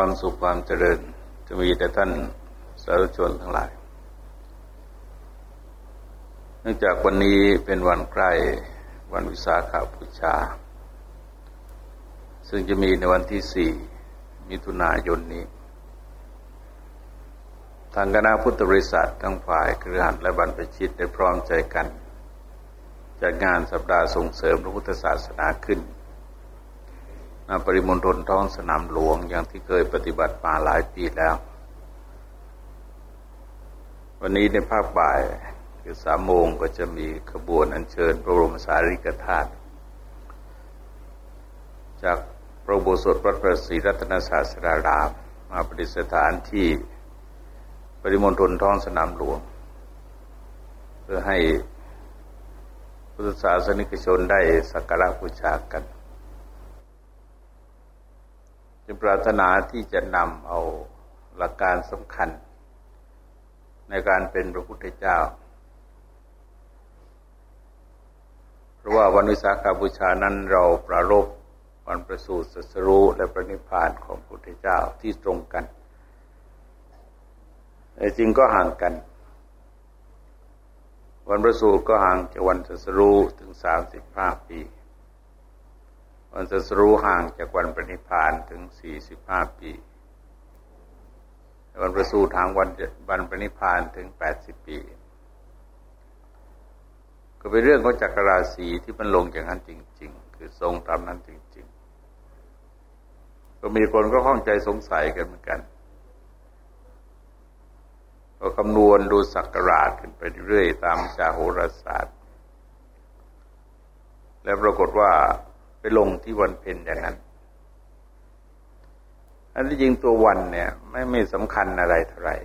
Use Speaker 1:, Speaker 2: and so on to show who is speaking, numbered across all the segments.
Speaker 1: ความสุขความเจริญ จะมีแต่ท่านสาธุชนทั้งหลาย เนื่องจากวันนี้เป็นวันใกล้วันวิสาขาบูชา ซึ่งจะมีในวันที่สี่มิถุนายนนี้ ทางคณะพุทธบริษัททั้งฝ่ายเครือขันและบรรพชิตได้พร้อมใจกันจัดงานสัปดาห์ส่งเสริมพระพุทธศาสนาขึ้น ปริมณฑลท้องสนามหลวงอย่างที่เคยปฏิบัติมาหลายปีแล้ว วันนี้ในภาคบ่ายคือสามโมงก็จะมีขบวนอัญเชิญพระบรมสารีริกธาตุจากพระโบสถวัดพระศรีรัตนศาสดาราม มาประดิษฐานที่ปริมณฑลท้องสนามหลวง เพื่อให้พุทธศาสนิกชนได้สักการะบูชากัน จึงปรารถนาที่จะนำเอาหลักการสำคัญ ในการเป็นพระพุทธเจ้า เพราะว่าวันวิสาขาบูชานั้นเราประรบวันประสูติสัสรู้และประนิพพานของพระพุทธเจ้าที่ตรงกันแต่จริงก็ห่างกัน วันประสูติก็ห่างจากวันสัสรู้ถึงสามสิบห้าปี วันจะรู้ห่างจากวันปณิพานถึงสี่สิบห้าปี วันประสูติทางวันวันปณิพานถึงแปดสิบปี ก็เป็นเรื่องของจักรราศีที่มันลงอย่างนั้นจริง ๆ คือทรงตามนั้นจริง ๆ ก็มีคนก็ข้องใจสงสัยกันเหมือนกันก็คำนวณดูสักการะขึ้นไปเรื่อยตามจาโหราศาสตร์ แล้วปรากฏว่า ไปลงที่วันเพ็ญอย่างนั้น อันที่จริงตัววันเนี่ย ไม่ไม่สำคัญอะไรเท่าไหร่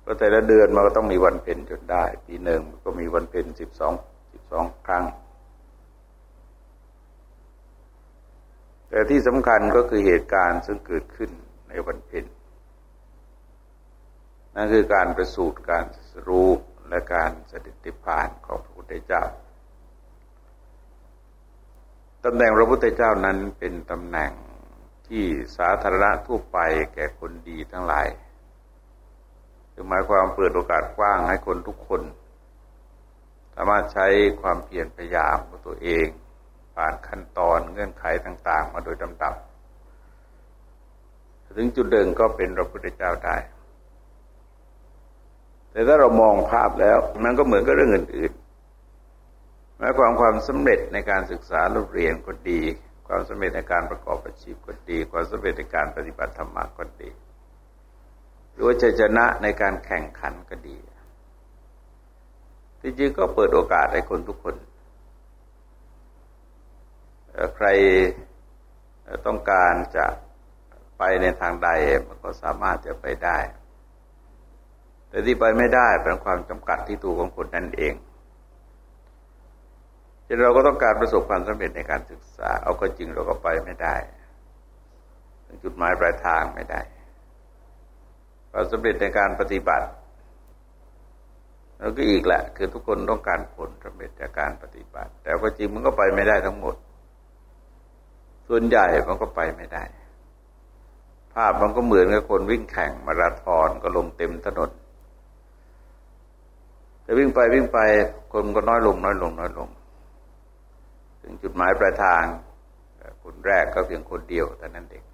Speaker 1: เพราะแต่ละเดือนมันก็ต้องมีวันเพ็ญจนได้ ปีหนึ่งก็มีวันเพ็ญสิบสองสิบสองครั้ง แต่ที่สำคัญก็คือเหตุการณ์ซึ่งเกิดขึ้นในวันเพ็ญนั่นคือการประสูติการรู้และการเสด็จติพานของพระพุทธเจ้า ตำแหน่งพระพุทธเจ้านั้นเป็นตำแหน่งที่สาธารณะทั่วไปแก่คนดีทั้งหลายคือหมายความเปิดโอกาสกว้างให้คนทุกคน สามารถใช้ความเพียรพยายามของตัวเอง ผ่านขั้นตอนเงื่อนไขต่าง ๆ มาโดยลำดับถึงจุดเดิงก็เป็นพระพุทธเจ้าได้ แต่ถ้าเรามองภาพแล้ว มันก็เหมือนกับเรื่องอื่น หมายความความสำเร็จในการศึกษาเรียนก็ดี ความสำเร็จในการประกอบอาชีพก็ดี ความสำเร็จในการปฏิบัติธรรมก็ดี หรือว่าชัยชนะในการแข่งขันก็ดีที่จริงก็เปิดโอกาสให้คนทุกคน ใครต้องการจะไปในทางใดมันก็สามารถจะไปได้ แต่ที่ไปไม่ได้เป็นความจำกัดที่ตัวของคนนั่นเอง จนเราก็ต้องการประสบความสำเร็จในการศึกษา เอาก็จริงเราก็ไปไม่ได้ถึงจุดหมายปลายทางไม่ได้ความสำเร็จในการปฏิบัติ แล้วก็อีกแหละ คือทุกคนต้องการผลสำเร็จจากการปฏิบัติ แต่ก็จริงมันก็ไปไม่ได้ทั้งหมด ส่วนใหญ่มันก็ไปไม่ได้ ภาพมันก็เหมือนกับคนวิ่งแข่งมาราธอนก็ลงเต็มถนนแต่วิ่งไปวิ่งไปคนก็น้อยลงน้อยลงน้อยลง ถึงจุดหมายปลายทางคนแรกก็เพียงคนเดียวแต่นั้นเอง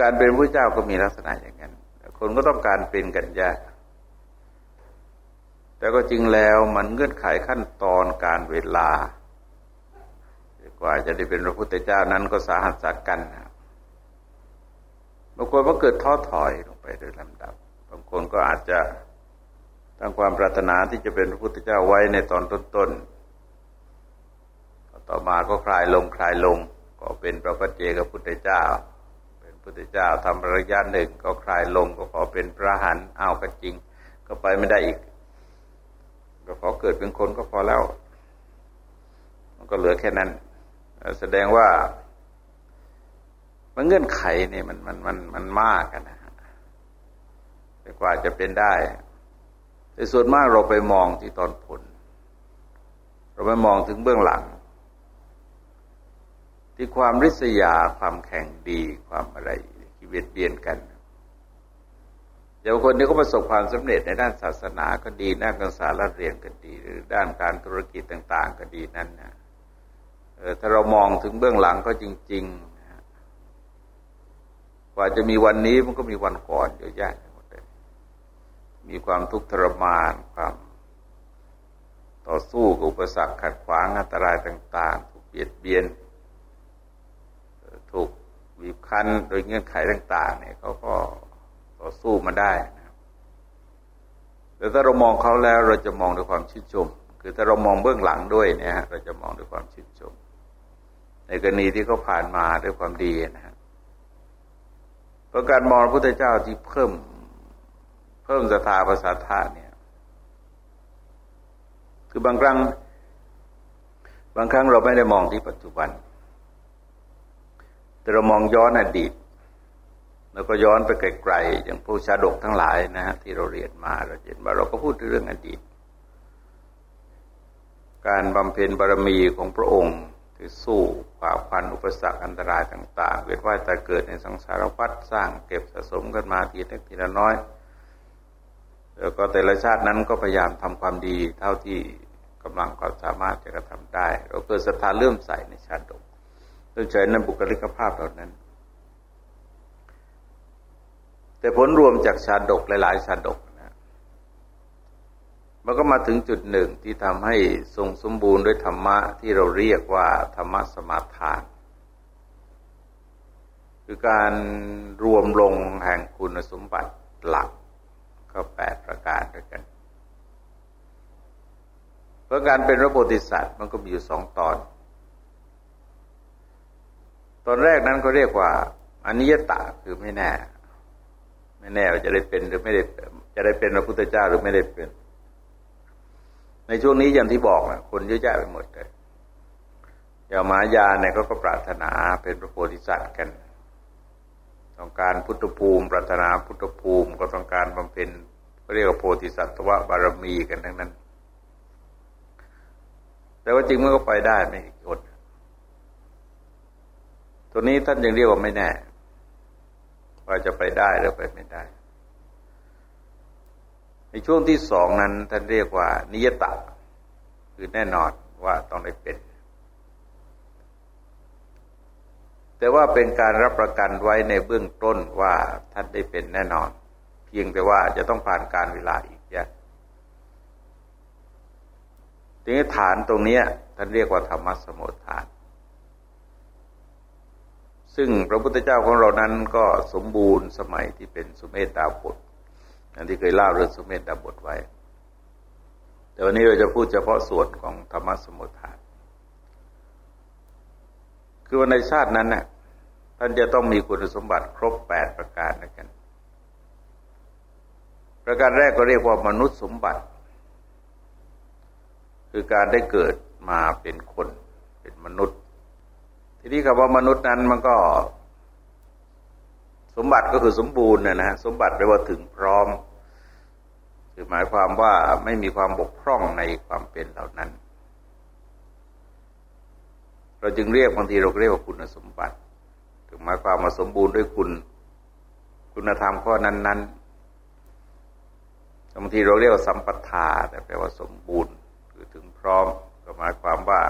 Speaker 1: การเป็นผู้เจ้าก็มีลักษณะอย่างนั้น คนก็ต้องการเป็นกันยากแต่ก็จริงแล้วมันเงื่อนไขขั้นตอนการเวลา กว่าจะได้เป็นพระพุทธเจ้านั้นก็สาหัสสักกันบางคนก็เกิดท้อถอยลงไปโดยลำดับ บางคนก็อาจจะตั้งความปรารถนาที่จะเป็นพระพุทธเจ้าไว้ในตอนต้นๆ ต่อมาก็คลายลงคลายลง ก็เป็นพระปัจเจกพุทธเจ้า เป็นพุทธเจ้าทำระยะหนึ่งก็คลายลงก็ขอเป็นพระหันเอาวกันจริง ก็ไปไม่ได้อีก ก็ขอเกิดเป็นคนก็พอแล้ว มันก็เหลือแค่นั้น แสดงว่ามันเงื่อนไขเนี่ยมันมันมันมันมากกันนะแต่กว่าจะเป็นได้ แต่ส่วนมากเราไปมองที่ตอนผล เราไปมองถึงเบื้องหลัง ที่ความริษยาความแข่งดีความอะไรที่เบียดเบียนกันเดี๋ยวคนที่เขาประสบความสำเร็จในด้านศาสนาก็ดีด้านการศึกษาเรียนก็ดี หรือด้านการธุรกิจต่าง ๆ ก็ดีนั่นนะถ้าเรามองถึงเบื้องหลังก็จริงๆกว่าจะมีวันนี้มันก็มีวันก่อนเยอะแยะหมดเลยมีความทุกข์ทรมานความต่อสู้กับอุปสรรคขัดขวางอันตรายต่าง ๆ ถูกเบียดเบียน ถูกบีบคั้นโดยเงื่อนไขต่าง ๆ เนี่ยเขาก็ต่อสู้มาได้นะแต่ถ้าเรามองเขาแล้วเราจะมองด้วยความชื่นชม คือถ้าเรามองเบื้องหลังด้วยเนี่ยเราจะมองด้วยความชื่นชม ในกรณีที่เขาผ่านมาด้วยความดีนะฮะเพราะการมองพระพุทธเจ้าที่เพิ่มเพิ่มศรัทธาภาษาธาเนี่ย คือบางครั้ง บางครั้งเราไม่ได้มองที่ปัจจุบัน แต่เรามองย้อนอดีต แล้วก็ย้อนไปไกลๆอย่างผู้ชาดกทั้งหลายนะฮะที่เราเรียนมาเราเห็นว่าเราก็พูดเรื่องอดีต การบำเพ็ญบารมีของพระองค์ที่สู้ฝ่าฟันอุปสรรคอันตรายต่าง ๆ เวียนว่ายแต่เกิดในสังสารวัฏสร้างเก็บสะสมกันมาทีเล็กทีละน้อยแล้วก็แต่ละชาตินั้นก็พยายามทำความดีเท่าที่กำลังความสามารถจะกระทำได้ เราเกิดศรัทธาเลื่อมใสในชาดก เลื่อมใสในบุคลิกภาพเหล่านั้น แต่ผลรวมจากชาดกหลายๆ ชาดกนะมันก็มาถึงจุดหนึ่งที่ทำให้ทรงสมบูรณ์ด้วยธรรมะที่เราเรียกว่าธรรมะสมาทาน คือการรวมลงแห่งคุณสมบัติหลักก็แปดประการด้วยกัน เพราะการเป็นพระโพธิสัตว์มันก็มีอยู่สองตอน ตอนแรกนั้นก็เรียกว่าอันิยตะคือไม่แน่ ไม่แน่ว่าจะได้เป็นหรือไม่ได้จะได้เป็นพระพุทธเจ้าหรือไม่ได้เป็น ในช่วงนี้อย่างที่บอกนะคนเยอะแยะไปหมดเลยอย่างมายาเนี่ยก็ก็ปรารถนาเป็นพระโพธิสัตว์กัน ต้องการพุทธภูมิ ปรารถนาพุทธภูมิก็ต้องการบำเพ็ญเรียกว่าโพธิสัตวบารมีกันทั้งนั้น แต่ว่าจริงมันก็ไปได้ไม่กี่ค ตัวนี้ท่านยังเรียกว่าไม่แน่ว่าจะไปได้หรือไปไม่ได้ ในช่วงที่สองนั้นท่านเรียกว่า นิยตะ คือแน่นอนว่าต้องได้เป็น แต่ว่าเป็นการรับประกันไว้ในเบื้องต้นว่าท่านได้เป็นแน่นอน เพียงแต่ว่าจะต้องผ่านการเวลาอีกเยอะทีนี้ฐานตรงนี้ท่านเรียกว่าธรรมสมุทฐาน ซึ่งพระพุทธเจ้าของเรานั้นก็สมบูรณ์สมัยที่เป็นสุเมธดาบทอันที่เคยเล่าเรื่องสุเมธดาบทไว้ แต่วันนี้เราจะพูดเฉพาะส่วนของธรรมสมุทฐาน คือวันในชาตินั้นน่ะท่านจะต้องมีคุณสมบัติครบแปดประการด้วยกัน ประการแรกก็เรียกว่ามนุษย์สมบัติ คือการได้เกิดมาเป็นคน เป็นมนุษย์ ทีนี้คำว่ามนุษย์นั้นมันก็ สมบัติก็คือสมบูรณ์นะฮะสมบัติแปลว่าถึงพร้อม คือหมายความว่าไม่มีความบกพร่องในความเป็นเหล่านั้น เราจึงเรียกบางทีเราเรียกว่าคุณสมบัติ ถึงหมายความมาสมบูรณ์ด้วยคุณ คุณธรรมข้อนั้น ๆบางทีเราเรียกว่าสัมปทาแต่แปลว่าสมบูรณ์ คือถึงพร้อมก็หมายความว่า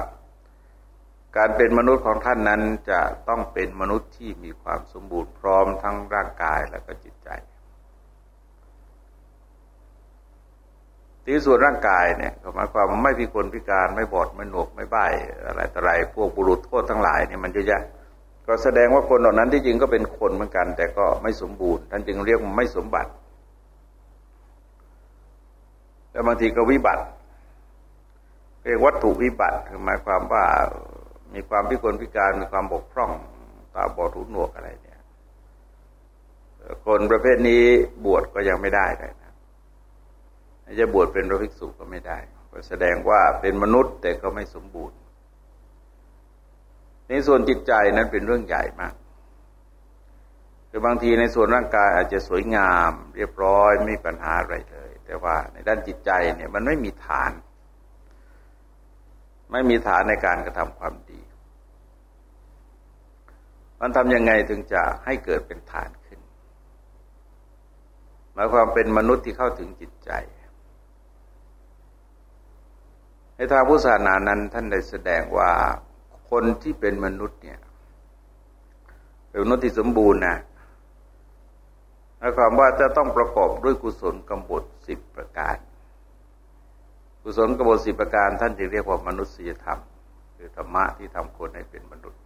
Speaker 1: การเป็นมนุษย์ของท่านนั้นจะต้องเป็นมนุษย์ที่มีความสมบูรณ์พร้อมทั้งร่างกายและก็จิตใจที่ส่วนร่างกายเนี่ยหมายความว่าไม่พิกลพิการไม่บอดไม่หนวกไม่ใบอะไรต่ออะไรพวกบุรุษโทษทั้งหลายเนี่ยมันเยอะแยะก็แสดงว่าคนเหล่านั้นที่จริงก็เป็นคนเหมือนกัน แต่ก็ไม่สมบูรณ์ ท่านจึงเรียกไม่สมบัติแต่บางทีก็วิบัติ เรียกวัตถุวิบัติคือหมายความว่า มีความพิกลพิการมีความบกพร่องตาบอดหูหนวกอะไรเนี่ย คนประเภทนี้บวชก็ยังไม่ได้เลยนะจะบวชเป็นพระภิกษุก็ไม่ได้ก็แสดงว่าเป็นมนุษย์แต่ก็ไม่สมบูรณ์ ในส่วนจิตใจนั้นเป็นเรื่องใหญ่มากคือบางทีในส่วนร่างกายอาจจะสวยงาม เรียบร้อยไม่มีปัญหาอะไรเลย แต่ว่าในด้านจิตใจเนี่ยมันไม่มีฐาน ไม่มีฐานในการกระทำความดี มันทำยังไงถึงจะให้เกิดเป็นฐานขึ้น หมายความเป็นมนุษย์ที่เข้าถึงจิตใจ ในทางพุทธศาสนานั้นท่านได้แสดงว่าคนที่เป็นมนุษย์เนี่ยเป็นมนุษย์ที่สมบูรณ์นะหมายความว่าจะต้องประกอบด้วยกุศลกำบดสิบประการ กุศลกบดสิบประการท่านจึงเรียกว่ามนุษยธรรม คือธรรมะที่ทำคนให้เป็นมนุษย์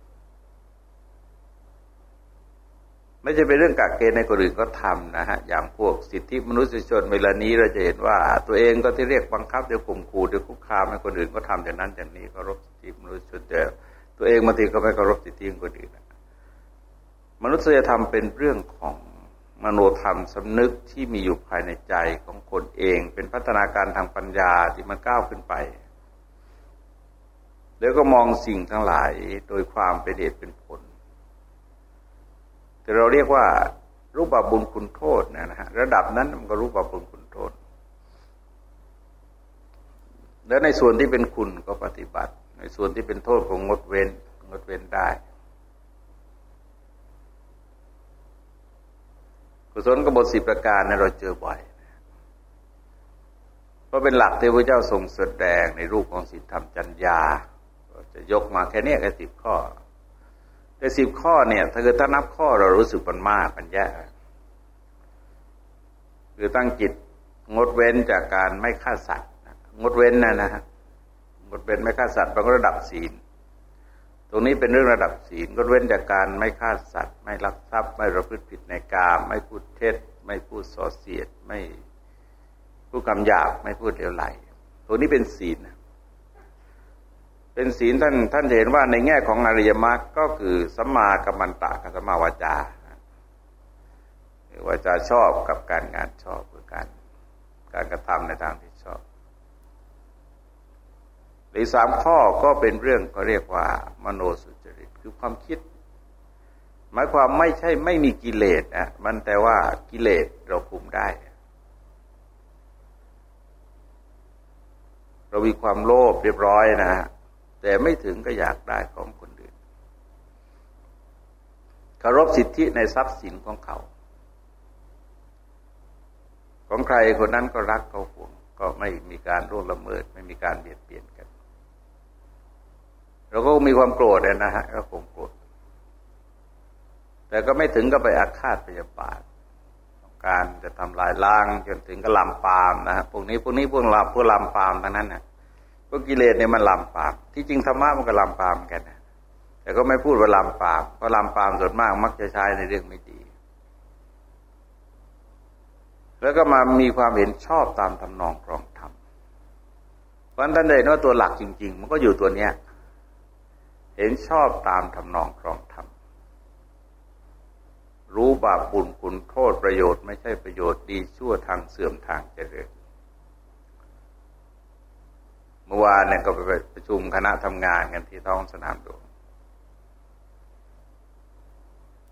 Speaker 1: ไม่ใช่เป็นเรื่องกักเกณฑ์ในคนอื่นก็ทำนะฮะอย่างพวกสิทธิมนุษยชนเวลานี้เราจะเห็นว่า ตัวเองก็ที่เรียกบังคับเดี๋ยวข่มขู่เดี๋ยวคุกคามให้คนอื่นก็ทำอย่างนั้นอย่างนี้เคารพสิทธิมนุษยชนแต่ตัวเองบางทีก็ไม่เคารพสิทธิของคนอื่นมนุษยธรรมเป็นเรื่องของ มโนธรรมสำนึกที่มีอยู่ภายในใจของคนเอง เป็นพัฒนาการทางปัญญาที่มันก้าวขึ้นไป แล้วก็มองสิ่งทั้งหลายโดยความเป็นเหตุเป็นผล แต่เราเรียกว่า รูปบาบุญคุณโทษนะฮะระดับนั้นมันก็รูปบาบุญคุณโทษ แล้วในส่วนที่เป็นคุณก็ปฏิบัติ ในส่วนที่เป็นโทษก็งดเว้นงดเว้นได้ กุศลกบฏสิประการนะเราเจอบ่อยเพราะเป็นหลักที่พระเจ้าทรงแสดงในรูปของศีลธรรมจัญญาจะยกมาแค่นี้แค่สิบข้อ แต่สิบข้อเนี่ย ถ้าเกิดถ้านับข้อเรารู้สึกมันมากมันแย่คือตั้งจิตงดเว้นจากการไม่ฆ่าสัตว์งดเว้นนะนะฮะงดเว้นไม่ฆ่าสัตว์เป็นระดับศีล ตรงนี้เป็นเรื่องระดับศีลงดเว้นจากการไม่ฆ่าสัตว์ ไม่ลักทรัพย์ ไม่ประพฤติผิดในกามไม่พูดเท็จ ไม่พูดส่อเสียด ไม่พูดคำหยาบไม่พูดเลวไหลตรงนี้เป็นศีลเป็นศีลท่านท่านเห็นว่าในแง่ของอริยมรรคก็คือสัมมากัมมันตะกับสัมมาวาจาวาจาชอบกับการงานชอบคือการการกระทำในทางที่ อบหรือสามข้อก็เป็นเรื่องก็เรียกว่า มโนสุจริตคือความคิด หมายความไม่ใช่ไม่มีกิเลสนะมันแต่ว่ากิเลสเราคุมได้ เรามีความโลภเรียบร้อยนะแต่ไม่ถึงก็อยากได้ของคนอื่นเคารพสิทธิในทรัพย์สินของเขา ของใครคนนั้นก็รักเขาห่วง ก็ไม่มีการร่วงละเมิด ไม่มีการเบียดเบียนกัน เราก็มีความโกรธนะฮะก็คงโกรธ แต่ก็ไม่ถึงก็ไปอาฆาตพยาบาทการจะทำลายล้างจนถึงก็ลำปามนะฮะพวกนี้พวกนี้พวกลำพวกลำปามทั้งนั้นนะพวกกิเลสเนี่ยมันลำปาม ที่จริงธรรมะมันก็ลำปามกันนะแต่ก็ไม่พูดว่าลำปามเพราะลำปามส่วนมากมักจะใช้ในเรื่องไม่ดี แล้วก็มามีความเห็นชอบตามทำนองครองธรรมเพราะท่านเห็นว่าตัวหลักจริง ๆ มันก็อยู่ตัวเนี้ย เห็นชอบตามทำนองครองธรรมรู้บาปบุญคุณโทษประโยชน์ไม่ใช่ประโยชน์ดีชั่วทางเสื่อมทางเจริญเมื่อวานเนี่ยก็ไปประชุมคณะทำงานกันที่ท้องสนามหลวง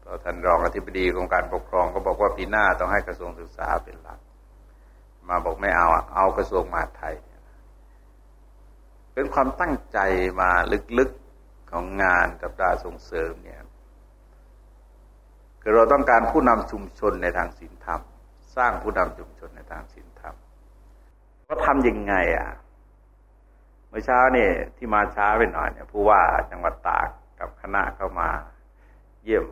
Speaker 1: ต่อท่านรองอธิบดีกรมการปกครองก็บอกว่าปีหน้าต้องให้กระทรวงศึกษาเป็นหลัก มาบอกไม่เอาเอากระทรวงมหาดไทย เป็นความตั้งใจมาลึกๆ ของงานกับดาส่งเสริมเนี่ยคือเราต้องการผู้นำชุมชนในทางศีลธรรม สร้างผู้นำชุมชนในทางศีลธรรมก็ทำยังไงอะเมื่อเช้านี่ที่มาช้าไปหน่อยเนี่ยผู้ว่าจังหวัดตากกับคณะเข้ามาเยี่ยม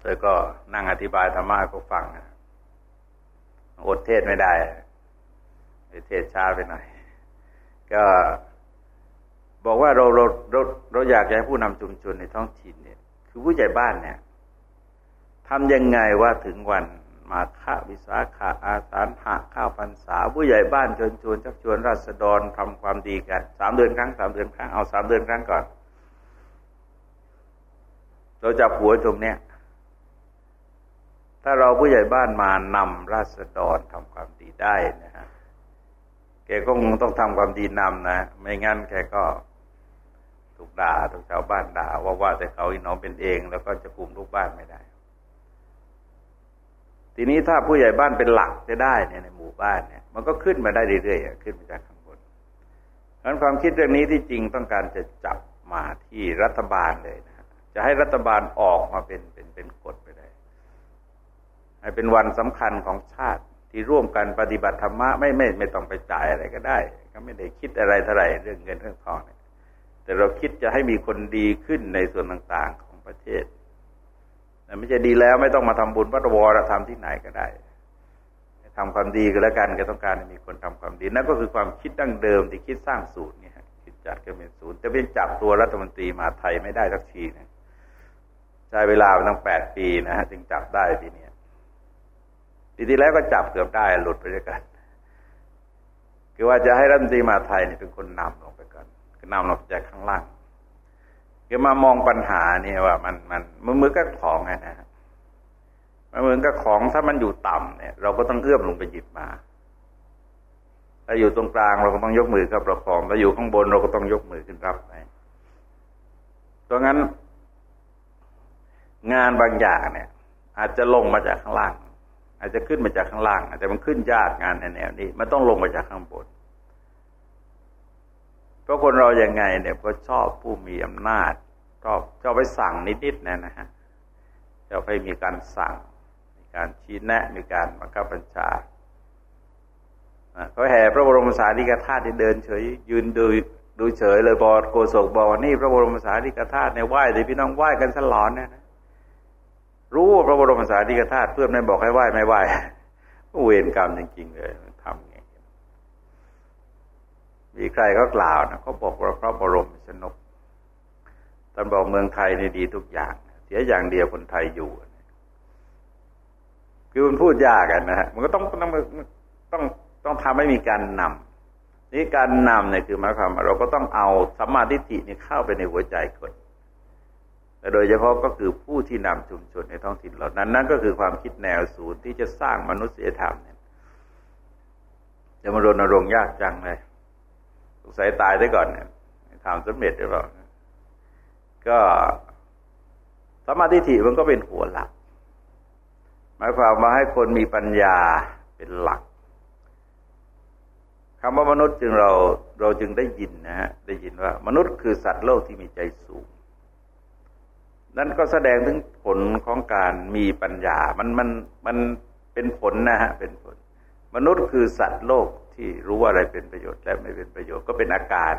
Speaker 1: เธอก็นั่งอธิบายธรรมะก็ฟังอดเทศไม่ได้เทศช้าไปหน่อย ก็ บอกว่าเราเราเราเราอยากให้ผู้นำชุมชนในท้องถิ่นเนี่ย คือผู้ใหญ่บ้านเนี่ยทำยังไงว่าถึงวันมาฆาวิสาขาอาสาหะข้าวพรรษา ผู้ใหญ่บ้านเชิญชวนชักชวนราษฎรทำความดีกันสามเดือนครั้งสามเดือนครั้งเอาสามเดือนครั้งก่อน เราจับหัวตรงเนี้ยถ้าเราผู้ใหญ่บ้านมานำราษฎรทำความดีได้นะฮะแกก็คงต้องทำความดีนำนะ ไม่งั้นแกก็ ถูกด่าถูกชาวบ้านด่า ว่าว่าแต่เขาอีน้องเป็นเอง แล้วก็จะคุมลูกบ้านไม่ได้ ทีนี้ถ้าผู้ใหญ่บ้านเป็นหลักจะได้เนี่ยในหมู่บ้านเนี่ย มันก็ขึ้นมาได้เรื่อยๆขึ้นมาจากข้างบนเพราะความคิดเรื่องนี้ที่จริงต้องการจะจับมาที่รัฐบาลเลยนะจะให้รัฐบาลออกมาเป็นเป็นเป็นกฎไปได้ให้เป็นวันสำคัญของชาติที่ร่วมกันปฏิบัติธรรมะไม่ไม่ไม่ต้องไปจ่ายอะไรก็ได้ ก็ไม่ได้คิดอะไรเท่าไหร่เรื่องเงินเรื่องทองเนี่ย แต่เราคิดจะให้มีคนดีขึ้นในส่วนต่างๆของประเทศแต่ไม่ใช่ดีแล้วไม่ต้องมาทำบุญวัดวรธรรมที่ไหนก็ได้ทำความดีก็แล้วกันก็ต้องการมีคนทำความดีนั่นก็คือความคิดดั้งเดิมที่คิดสร้างสูตรเนี่ยคิดจัดก็เป็นศูนย์แต่เป็นจับตัวรัฐมนตรีมาไทยไม่ได้สักทีนะใช้เวลาตั้งแปดปีนะฮะจึงจับได้ปีนี้ปีที่แล้วก็จับเกือบได้หลุดไปด้วยกัน คือว่าจะให้รัฐมนตรีมาไทยนี่เป็นคนนำลง นำลงจากข้างล่างคือมามองปัญหาเนี่ยว่า มันมันมือมือก็ของไงนะมันเหมือนกับของถ้ามันอยู่ต่ำเนี่ย เราก็ต้องเอื้อมลงไปหยิบมาถ้าอยู่ตรงกลางเราก็ต้องยกมือกับประคองถ้าอยู่ข้างบนเราก็ต้องยกมือขึ้นรับไปเพราะงั้น งานบางอย่างเนี่ย อาจจะลงมาจากข้างล่าง อาจจะขึ้นมาจากข้างล่าง อาจจะมันขึ้นยากงานในแนวนี้ มันต้องลงมาจากข้างบน เพราะคนเราอย่างไงเนี่ยก็ชอบผู้มีอำนาจชอบชอบไปสั่งนิดๆนะนะฮะชอบไปมีการสั่งการชี้แนะ มีการบังคับบัญชาเขาแห่พระบรมสารีริกธาตุที่เดินเฉย ยืนดูดูเฉยเลยบอกโกศกบอกว่านี่พระบรมสารีริกธาตุในไหว้แต่พี่น้องไหว้กันสลอนเนี่ยนะรู้ว่าพระบรมสารีริกธาตุเพื่อนไม่บอกให้ไหว้ไม่ไหว้เวรกรรมจริงๆเลย มีใครก็กล่าวนะเขาบอกว่าพระบรมชนกท่านบอกเมืองไทยในดีทุกอย่าง เสียอย่างเดียวคนไทยอยู่ คือมันพูดยากกันนะฮะมันก็ต้องต้องต้องต้องทำให้มีการนำนี่การนำเนี่ยคือหมายความว่าเราก็ต้องเอาสัมมาทิฏฐินี่เข้าไปในหัวใจคนแต่โดยเฉพาะก็คือผู้ที่นำชุมชนในท้องถิ่นเหล่านั้น นั่นก็คือความคิดแนวศูนย์ที่จะสร้างมนุษยธรรมเนี่ยจะมารณรงค์ยากจังเลย สงสัยตายได้ก่อนเนี่ยทำสำเร็จหรือเปล่าก็สมาธิฐิมันก็เป็นหัวหลัก หมายความว่าให้คนมีปัญญาเป็นหลักคำว่ามนุษย์จึงเราเราจึงได้ยินนะฮะได้ยินว่า มนุษย์คือสัตว์โลกที่มีใจสูง นั่นก็แสดงถึงผลของการมีปัญญา มันมันมันเป็นผลนะฮะเป็นผล มนุษย์คือสัตว์โลก ที่รู้ว่าอะไรเป็นประโยชน์และไม่เป็นประโยชน์ก็เป็นอาการ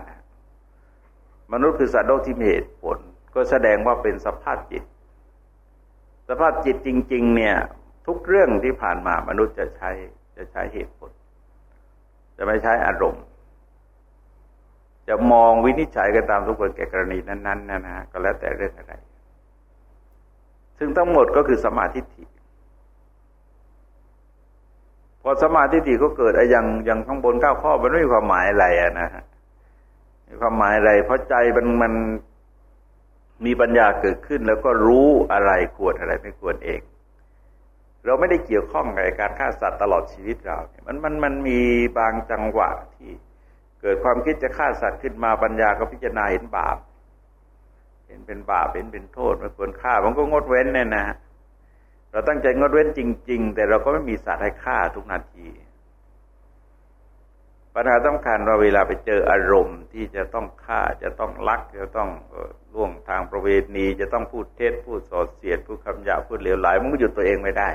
Speaker 1: มนุษย์คือสัตว์โลกที่มีเหตุผล ก็แสดงว่าเป็นสภาพจิต สภาพจิตจริง ๆ เนี่ย ทุกเรื่องที่ผ่านมามนุษย์จะใช้จะใช้เหตุผล จะไม่ใช้อารมณ์ จะมองวินิจฉัยกันตามทุกคนแก่กรณีนั้นๆนะนะก็แล้วแต่เรื่องอะไร ซึ่งทั้งหมดก็คือสมาธิฐิพ อสมาธิฐิก็เกิดไอ้ยังยังข้างบนเก้าข้อมันไม่มีความหมายอะไรอะนะฮะมีความหมายอะไร เพราะใจมันมันมีปัญญาเกิดขึ้น แล้วก็รู้อะไรควรอะไรไม่ควรเอง เราไม่ได้เกี่ยวข้องกับการฆ่าสัตว์ตลอดชีวิตเราเนี่ยมันมันมันมีบางจังหวะที่เกิดความคิดจะฆ่าสัตว์ขึ้นมาปัญญาก็พิจารณาเห็นบาป เห็นเป็นบาปเห็นเป็นโทษไม่ควรฆ่ามันก็งดเว้นเนี่ยนะ เราตั้งใจงดเว้นจริง ๆ แต่เราก็ไม่มีสัตว์ให้ฆ่าทุกนาที ปัญหาสำคัญว่าเวลาไปเจออารมณ์ที่จะต้องฆ่าจะต้องลัก จะต้องล่วงทางประเวณีจะต้องพูดเท็จพูดสอเสียดพูดคำหยาพูดเหลวไหลมันก็หยุดตัวเองไม่ได้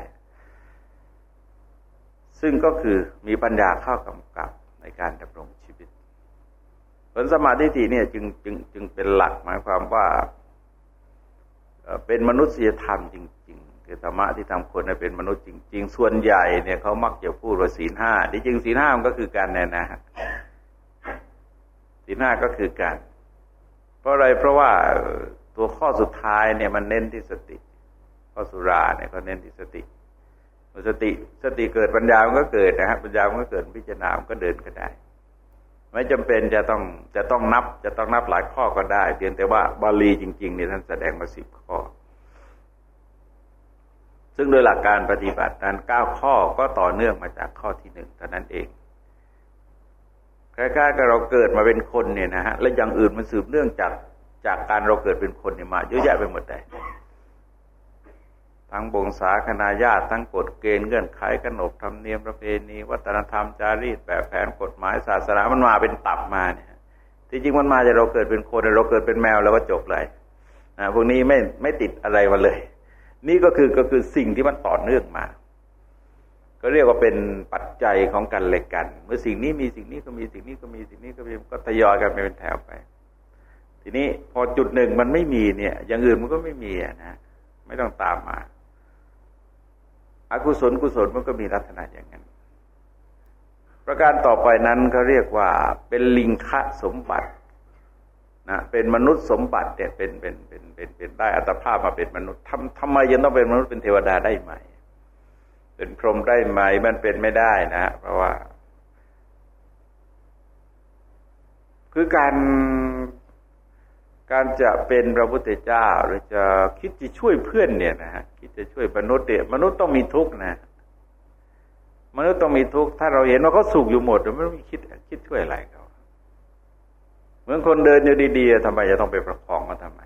Speaker 1: ซึ่งก็คือมีปัญญาเข้ากำกับในการดำรงชีวิตผลสมาธิเนี่ยจึงจึงจึงเป็นหลักหมายความว่าเป็นมนุษยธรรมจริง คือธรรมะที่ทำคนให้เป็นมนุษย์จริง ๆ ส่วนใหญ่เนี่ยเขามักจะพูดว่าศีลห้าที่จริงศีลห้ามันก็คือการแน่นะศีลห้าก็คือการ เพราะอะไรเพราะว่าตัวข้อสุดท้ายเนี่ยมันเน้นที่สติ ข้อสุราเนี่ยเขาเน้นที่สติสติสติเกิดปัญญามันก็เกิดนะฮะปัญญามันก็เกิดพิจารณามันก็เดินก็ได้ ไม่จำเป็นจะต้องจะต้องนับ จะต้องนับหลายข้อก็ได้ เพียงแต่ว่าบาลีจริงๆเนี่ยท่านแสดงมาสิบข้อ ซึ่งโดยหลักการปฏิบัตินั้นเก้าข้อก็ต่อเนื่องมาจากข้อที่หนึ่งเท่านั้นเองคล้ายๆกับเราเกิดมาเป็นคนเนี่ยนะฮะและอย่างอื่นมันสืบเนื่องจากจากการเราเกิดเป็นคนเนี่ยมาเยอะแยะไปหมดเลยทั้งบงสาคณาญาติทั้งกฎเกณฑ์เงื่อนไขขนบธรรมเนียมประเพณีวัฒนธรรมจารีตแบบแผนกฎหมายศาสนามันมาเป็นตับมาเนี่ยที่จริงมันมาจากเราเกิดเป็นคนเราเกิดเป็นแมวแล้วก็จบเลยนะพวกนี้ไม่ไม่ติดอะไรมาเลย นี่ก็คือก็คือสิ่งที่มันต่อเนื่องมา ก็เรียกว่าเป็นปัจจัยของกันและกัน เมื่อสิ่งนี้มีสิ่งนี้ก็มีสิ่งนี้ก็มีสิ่งนี้ก็มีก็ทยอยกันไปเป็นแถวไป ทีนี้พอจุดหนึ่งมันไม่มีเนี่ย อย่างอื่นมันก็ไม่มีนะไม่ต้องตามมาอากุศลกุศลมันก็มีลักษณะอย่างนั้น ประการต่อไปนั้นเขาเรียกว่าเป็นลิงคะสมบัติ นะเป็นมนุษย์สมบัติเนี่ยเป็นเป็นเป็นเป็นเป็นได้อัตภาพมาเป็นมนุษย์ทำทำไมยังต้องเป็นมนุษย์เป็นเทวดาได้ไหมเป็นพรหมได้ไหมมันเป็นไม่ได้นะ เพราะว่า คือการการจะเป็นพระพุทธเจ้าหรือจะคิดจะช่วยเพื่อนเนี่ยนะฮะคิดจะช่วยมนุษย์เนี่ยมนุษย์ต้องมีทุกข์นะมนุษย์ต้องมีทุกข์ถ้าเราเห็นว่าเขาสุขอยู่หมดเราไม่ต้องคิดคิดช่วยอะไรเขา เหมือนคนเดินอยู่ดีๆทำไมจะต้องไปประคองเขาทำไม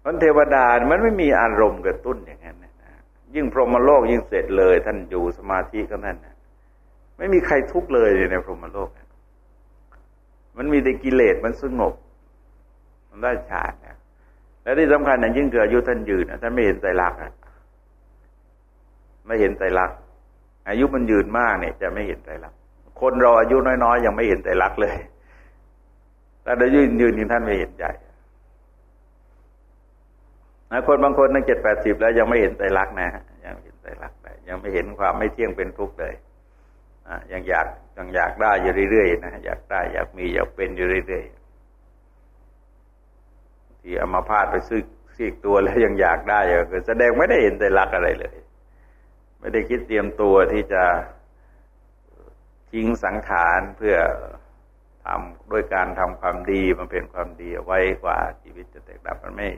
Speaker 1: เพราะเทวดามันไม่มีอารมณ์กระตุ้นอย่างนั้นนะยิ่งพรหมโลกยิ่งเสร็จเลย ท่านอยู่สมาธิก็นั่นนะไม่มีใครทุกข์เลยในพรหมโลก มันมีแต่กิเลสมันสงบ มันได้ฌานนะและที่สำคัญอย่างยิ่งเกิดอายุท่านยืนนะท่านไม่เห็นใจรักนะไม่เห็นใจรัก อายุมันยืนมากเนี่ย จะไม่เห็นใจรัก คนเราอายุน้อยๆยังไม่เห็นใจรักเลย แต่เดี๋ยวยืนยืนย่งท่านไม่เห็นใจนะคนบางคนตั้งเจ็ดแปดสิบแล้วยังไม่เห็นใจรักนะยังเห็นใจรักเลยยังไม่เห็นความไม่เที่ยงเป็นทุกข์เลยอ่ายังอยากยังอยากได้อยู่เรื่อยๆนะอยากได้อยากมีอยากเป็นอยู่เรื่อยๆที่เอามาพาดไปซื้อซีกตัวแล้วยังอยากได้ก็แสดงไม่ได้เห็นใจรักอะไรเลย ไม่ได้คิดเตรียมตัวที่จะทิ้งสังขารเพื่อ ทำด้วยการทำความดีมันเป็นความดีไว้กว่าชีวิตจะแตกดับมันไม่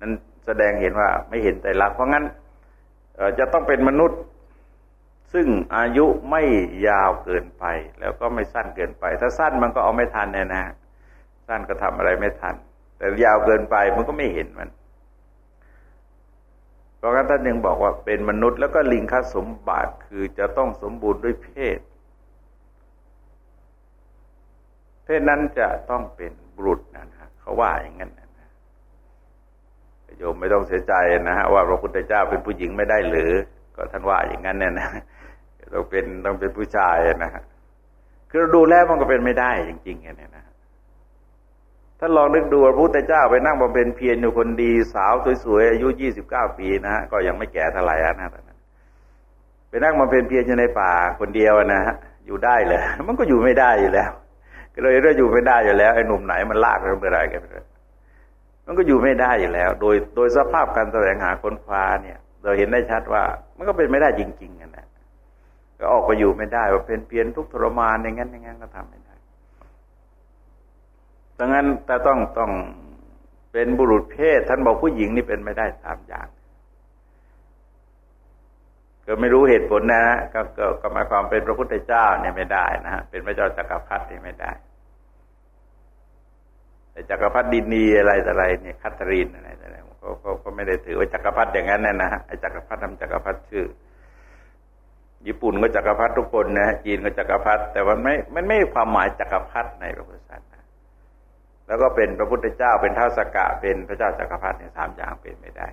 Speaker 1: นั้นแสดงเห็นว่าไม่เห็นใจรักเพราะงั้นจะต้องเป็นมนุษย์ ซึ่งอายุไม่ยาวเกินไป แล้วก็ไม่สั้นเกินไป ถ้าสั้นมันก็เอาไม่ทันแน่นะสั้นก็ทำอะไรไม่ทัน แต่ยาวเกินไปมันก็ไม่เห็นมันเพราะงั้นท่านยังบอกว่าเป็นมนุษย์แล้วก็ลิงคสมบัติคือจะต้องสมบูรณ์ด้วยเพศเพศนั้นจะต้องเป็นบุรุษนะฮะเขาว่าอย่างนั้นนะโยมไม่ต้องเสียใจนะฮะว่าพระพุทธเจ้าเป็นผู้หญิงไม่ได้หรือ ก็ท่านว่าอย่างนั้นเนี่ยนะต้องเป็นต้องเป็นผู้ชายนะฮะคือเราดูแล้วมันก็เป็นไม่ได้จริงๆเนี่ยนะถ้าลองนึกดูพระพุทธเจ้าไปนั่งบำเพ็ญเพียรอยู่คนดีสาวสวยๆอายุยี่สิบเก้าปีนะฮะก็ยังไม่แก่เท่าไหร่นะตอนนั้นไปนั่งบำเพ็ญเพียรอยู่ในป่าคนเดียวนะฮะอยู่ได้เลยมันก็อยู่ไม่ได้อยู่แล้ว ก็เลยเรื่ออยู่ไม่ได้อยู่แล้วไอ้หนุ่มไหนมันลากเราเมื่อไรกันมันก็อยู่ไม่ได้อยู่แล้ว โดยโดยสภาพการแสวงหาค้นคว้าเนี่ย เราเห็นได้ชัดว่า มันก็เป็นไม่ได้จริงๆกันนะก็ออกไปอยู่ไม่ได้ว่าเป็นเพียนทุกทรมานอย่างนั้นอย่างนั้นก็ทำไม่ได้ดังนั้นแต่ต้องต้องเป็นบุรุษเพศ ท่านบอกผู้หญิงนี่เป็นไม่ได้สามอย่าง ก็ไม่รู้เหตุผลนะฮะก็ก็หมายความเป็นพระพุทธเจ้าเนี่ยไม่ได้นะฮะเป็นพระเจ้าจักรพรรดิไม่ได้ แต่จักรพรรดินีอะไรอะไรเนี่ยคัตรินอะไรอะไรก็ก็ไม่ได้ถือว่าจักรพรรดิอย่างนั้นนะฮะไอ้จักรพรรดิทำจักรพรรดิชื่อ ญี่ปุ่นก็จักรพรรดิทุกคนนะจีนก็จักรพรรดิแต่มันไม่มันไม่ความหมายจักรพรรดิในพระพุทธศาสนาแล้วก็เป็นพระพุทธเจ้าเป็นท้าวสกะเป็นพระเจ้าจักรพรรดิในสามอย่างเป็นไม่ได้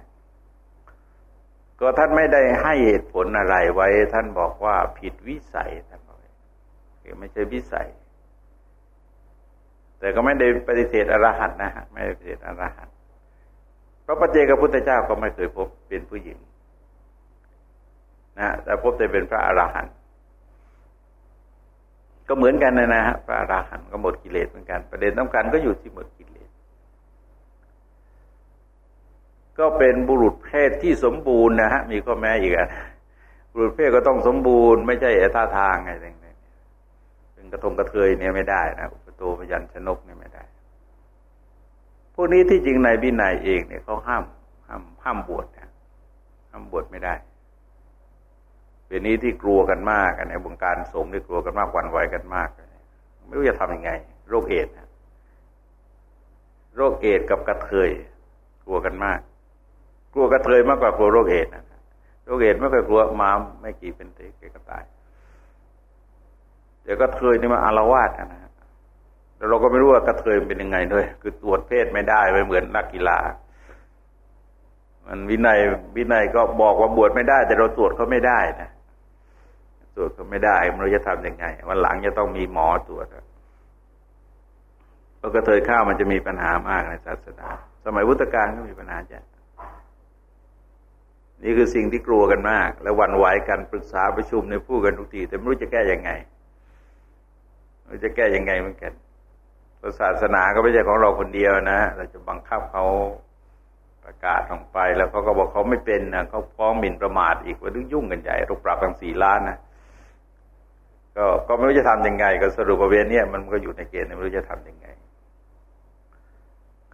Speaker 1: ก็ท่านไม่ได้ให้เหตุผลอะไรไว้ ท่านบอกว่าผิดวิสัยท่านบอกคือไม่ใช่วิสัย แต่ก็ไม่ได้ปฏิเสธอรหันนะฮะไม่ได้ปฏิเสธอรหันเพราะพระเจกับพุทธเจ้าก็ไม่เคยพบเป็นผู้หญิงนะแต่พบแต่เป็นพระอรหันต์ก็เหมือนกันนะนะฮะพระอรหันต์ก็หมดกิเลสเหมือนกัน ประเด็นต้องการก็อยู่ที่หมดกิเลส ก็เป็นบุรุษเพศที่สมบูรณ์นะฮะมีข้อแม้อีกอะบุรุษเพศก็ต้องสมบูรณ์ไม่ใช่ท่าทางอะไรต่างๆเป็นกระทงกระเทยเนี่ยไม่ได้นะอุปโตพยัญชนกเนี่ยไม่ได้ พวกนี้ที่จริงในบินัยเองเนี่ยเขาห้ามห้ามห้ามบวชนะห้ามบวชไม่ได้เป็นนี้ที่กลัวกันมากในวงการสงฆ์ที่กลัวกันมากวันไหวกันมาก ไม่รู้จะทำยังไง โรคเอดโรคเอดกับกระเทยกลัวกันมาก กลัวกระเทยมากกว่ากลัวโรคเอดนะโรคเอดไม่เคยกลัวมาไม่กี่เป็นเตะกก็ตายเดี๋ยวก็เทยนี่มาอารวาสนะฮะแต่เราก็ไม่รู้ว่ากระเทยเป็นยังไงด้วย คือตรวจเพศไม่ได้ไม่เหมือนนักกีฬา มันวินัยวินัยก็บอกว่าบวชไม่ได้ แต่เราตรวจเขาไม่ได้นะตรวจเขาไม่ได้เราจะทำยังไง วันหลังจะต้องมีหมอตรวจเพราะกระเทยข้าวมันจะมีปัญหามากในศาสนา สมัยวุฒกาลก็มีปัญหาจ้ะ นี่คือสิ่งที่กลัวกันมาก แล้ววันไหวกันปรึกษาประชุมในผู้กันทุกทีแต่ไม่รู้จะแก้ยังไงไม่รู้จะแก้ยังไงเหมือนกันศาสนาก็ไม่ใช่ของเราคนเดียวนะเราจะบังคับเขาประกาศออกไป แล้วเขาก็บอกเขาไม่เป็นนะเขาฟ้องหมิ่นประมาทอีกว่าดึงยุ่งกันใหญ่ราปรับตั้งสี่ล้านนะก็ก็ไม่รู้จะทำยังไง ก็สรุปว่าเวียนเนี่ยมันก็อยู่ในเกณฑ์ไม่รู้จะทำยังไง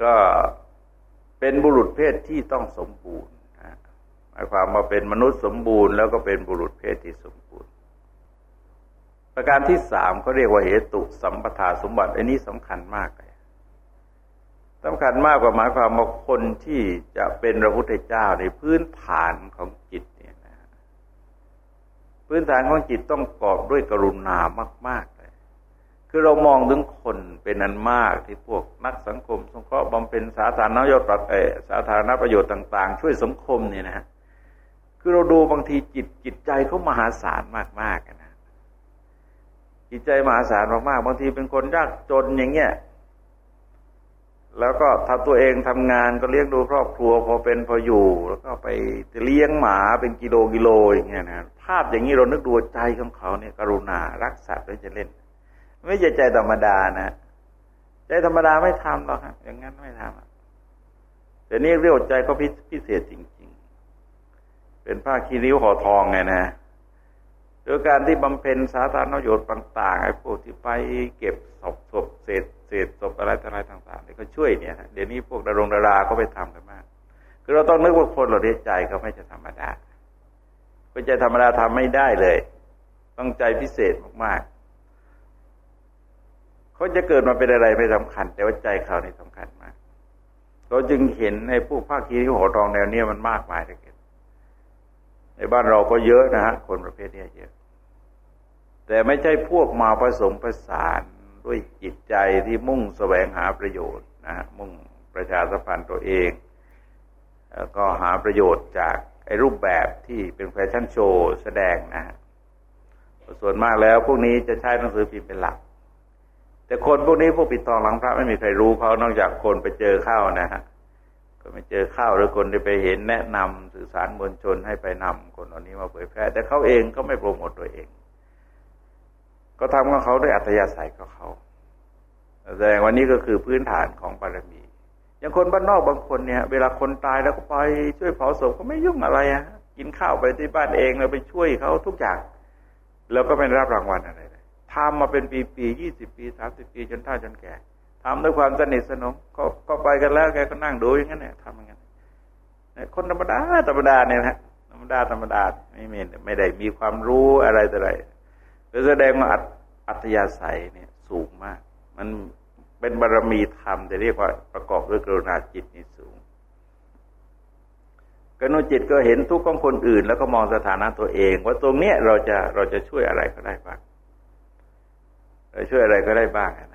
Speaker 1: ก็เป็นบุรุษเพศที่ต้องสมบูรณ หมายความว่าเป็นมนุษย์สมบูรณ์แล้วก็เป็นบุรุษเพศที่สมบูรณ์ ประการที่สามเขาเรียกว่าเหตุสัมปทาสมบัติอันนี้สำคัญมากเลยสำคัญมากกว่าหมายความว่าคนที่จะเป็นพระพุทธเจ้าในพื้นฐานของจิตเนี่ยนะพื้นฐานของจิตต้องกอบด้วยกรุณามาก ๆ เลย คือเรามองถึงคนเป็นนันมากที่พวกนักสังคม สงเคราะห์บำเพ็ญสาธารณประโยชน์สาธารณประโยชน์ต่าง ๆ ช่วยสังคมเนี่ยนะ คือเราดูบางทีจิตจิตใจเขามหาศาลมากๆนะจิตใจมหาศาลมากๆบางทีเป็นคนยากจนอย่างเงี้ยแล้วก็ถ้าตัวเองทำงานก็เลี้ยงดูครอบครัวพอเป็นพออยู่ แล้วก็ไปเลี้ยงหมาเป็นกิโลกิโลอย่างเงี้ยนะภาพอย่างนี้เรานึกดูใจของเขาเนี่ย กรุณารักสัตว์ไม่จะเล่น ไม่ใช่ใจธรรมดานะใจธรรมดาไม่ทำหรอกครับอย่างนั้นไม่ทำแต่นี่เรียกใจก็พิเศษจริง เป็นผ้าคีริ้วห่อทองไงนะโดยการที่บำเพ็ญสาธารณประโยชน์ต่างๆไอ้พวกที่ไปเก็บศพศพเศษเศษศพอะไรอะไรต่างๆนี่ก็ช่วยเนี่ยเดี๋ยวนี้พวกดารงดาราก็ไปทำกันมาก คือเราต้องนึกว่าคนเราเรียใจเขาไม่จะธรรมดาเป็นใจธรรมดาทำไม่ได้เลย ต้องใจพิเศษมากๆเขาจะเกิดมาเป็นอะไรไม่สำคัญ แต่ว่าใจเขานี่สำคัญมาก เราจึงเห็นในผู้ภาคคีที่หัวทองแนวเนี้ยมันมากมายเลย ในบ้านเราก็เยอะนะฮะคนประเภทนี้เยอะ แต่ไม่ใช่พวกมาผสมผสานด้วยจิตใจที่มุ่งแสวงหาประโยชน์นะฮะมุ่งประชาสัมพันธ์ตัวเองแล้วก็หาประโยชน์จากไอ้รูปแบบที่เป็นแฟชั่นโชว์แสดงนะฮะส่วนมากแล้วพวกนี้จะใช้หนังสือพิมพ์เป็นหลัก แต่คนพวกนี้พวกปิดทองหลังพระไม่มีใครรู้เขานอกจากคนไปเจอเข้านะฮะ ก็ไม่เจอข้าวหรือคนที่ไปเห็นแนะนำสื่อสารมวลชนให้ไปนำคนเหล่านี้มาเผยแพร่ แต่เขาเองก็ไม่โปรโมทตัวเอง ก็ทำของเขาด้วยอัธยาศัยของเขาแสดงวันนี้ก็คือพื้นฐานของบารมี อย่างคนบ้านนอกบางคนเนี่ย เวลาคนตายแล้วก็ไปช่วยเผาศพก็ไม่ยุ่งอะไรอะกินข้าวไปที่บ้านเองแล้วไปช่วยเขาทุกอย่าง แล้วก็ไม่รับรางวัลอะไรเลยทำมาเป็นปีปียี่สิบปีสามสิบปีจนท่าจนแก่ ทำด้วยความสนิทสนมก็ก็ไปกันแล้วแกก็นั่งดูอย่างนั้นเนี่ยทำอย่างนั้นคนธรรมดาธรรมดาเนี่ยนะธรรมดาธรรมดาไม่มีไม่ได้มีความรู้อะไรแต่ไรแสดงว่าอัตยาศัยเนี่ยสูงมาก มันเป็นบารรมีธรรมจะเรียกว่าประกอบด้วยกรุณาจิตนี่สูงกรุจิตก็เห็นทุกข์ของคนอื่น แล้วก็มองสถานะตัวเอง ว่าตรงเนี้ยเราจะเราจะช่วยอะไรก็ได้บ้างเราช่วยอะไรก็ได้บ้างนะ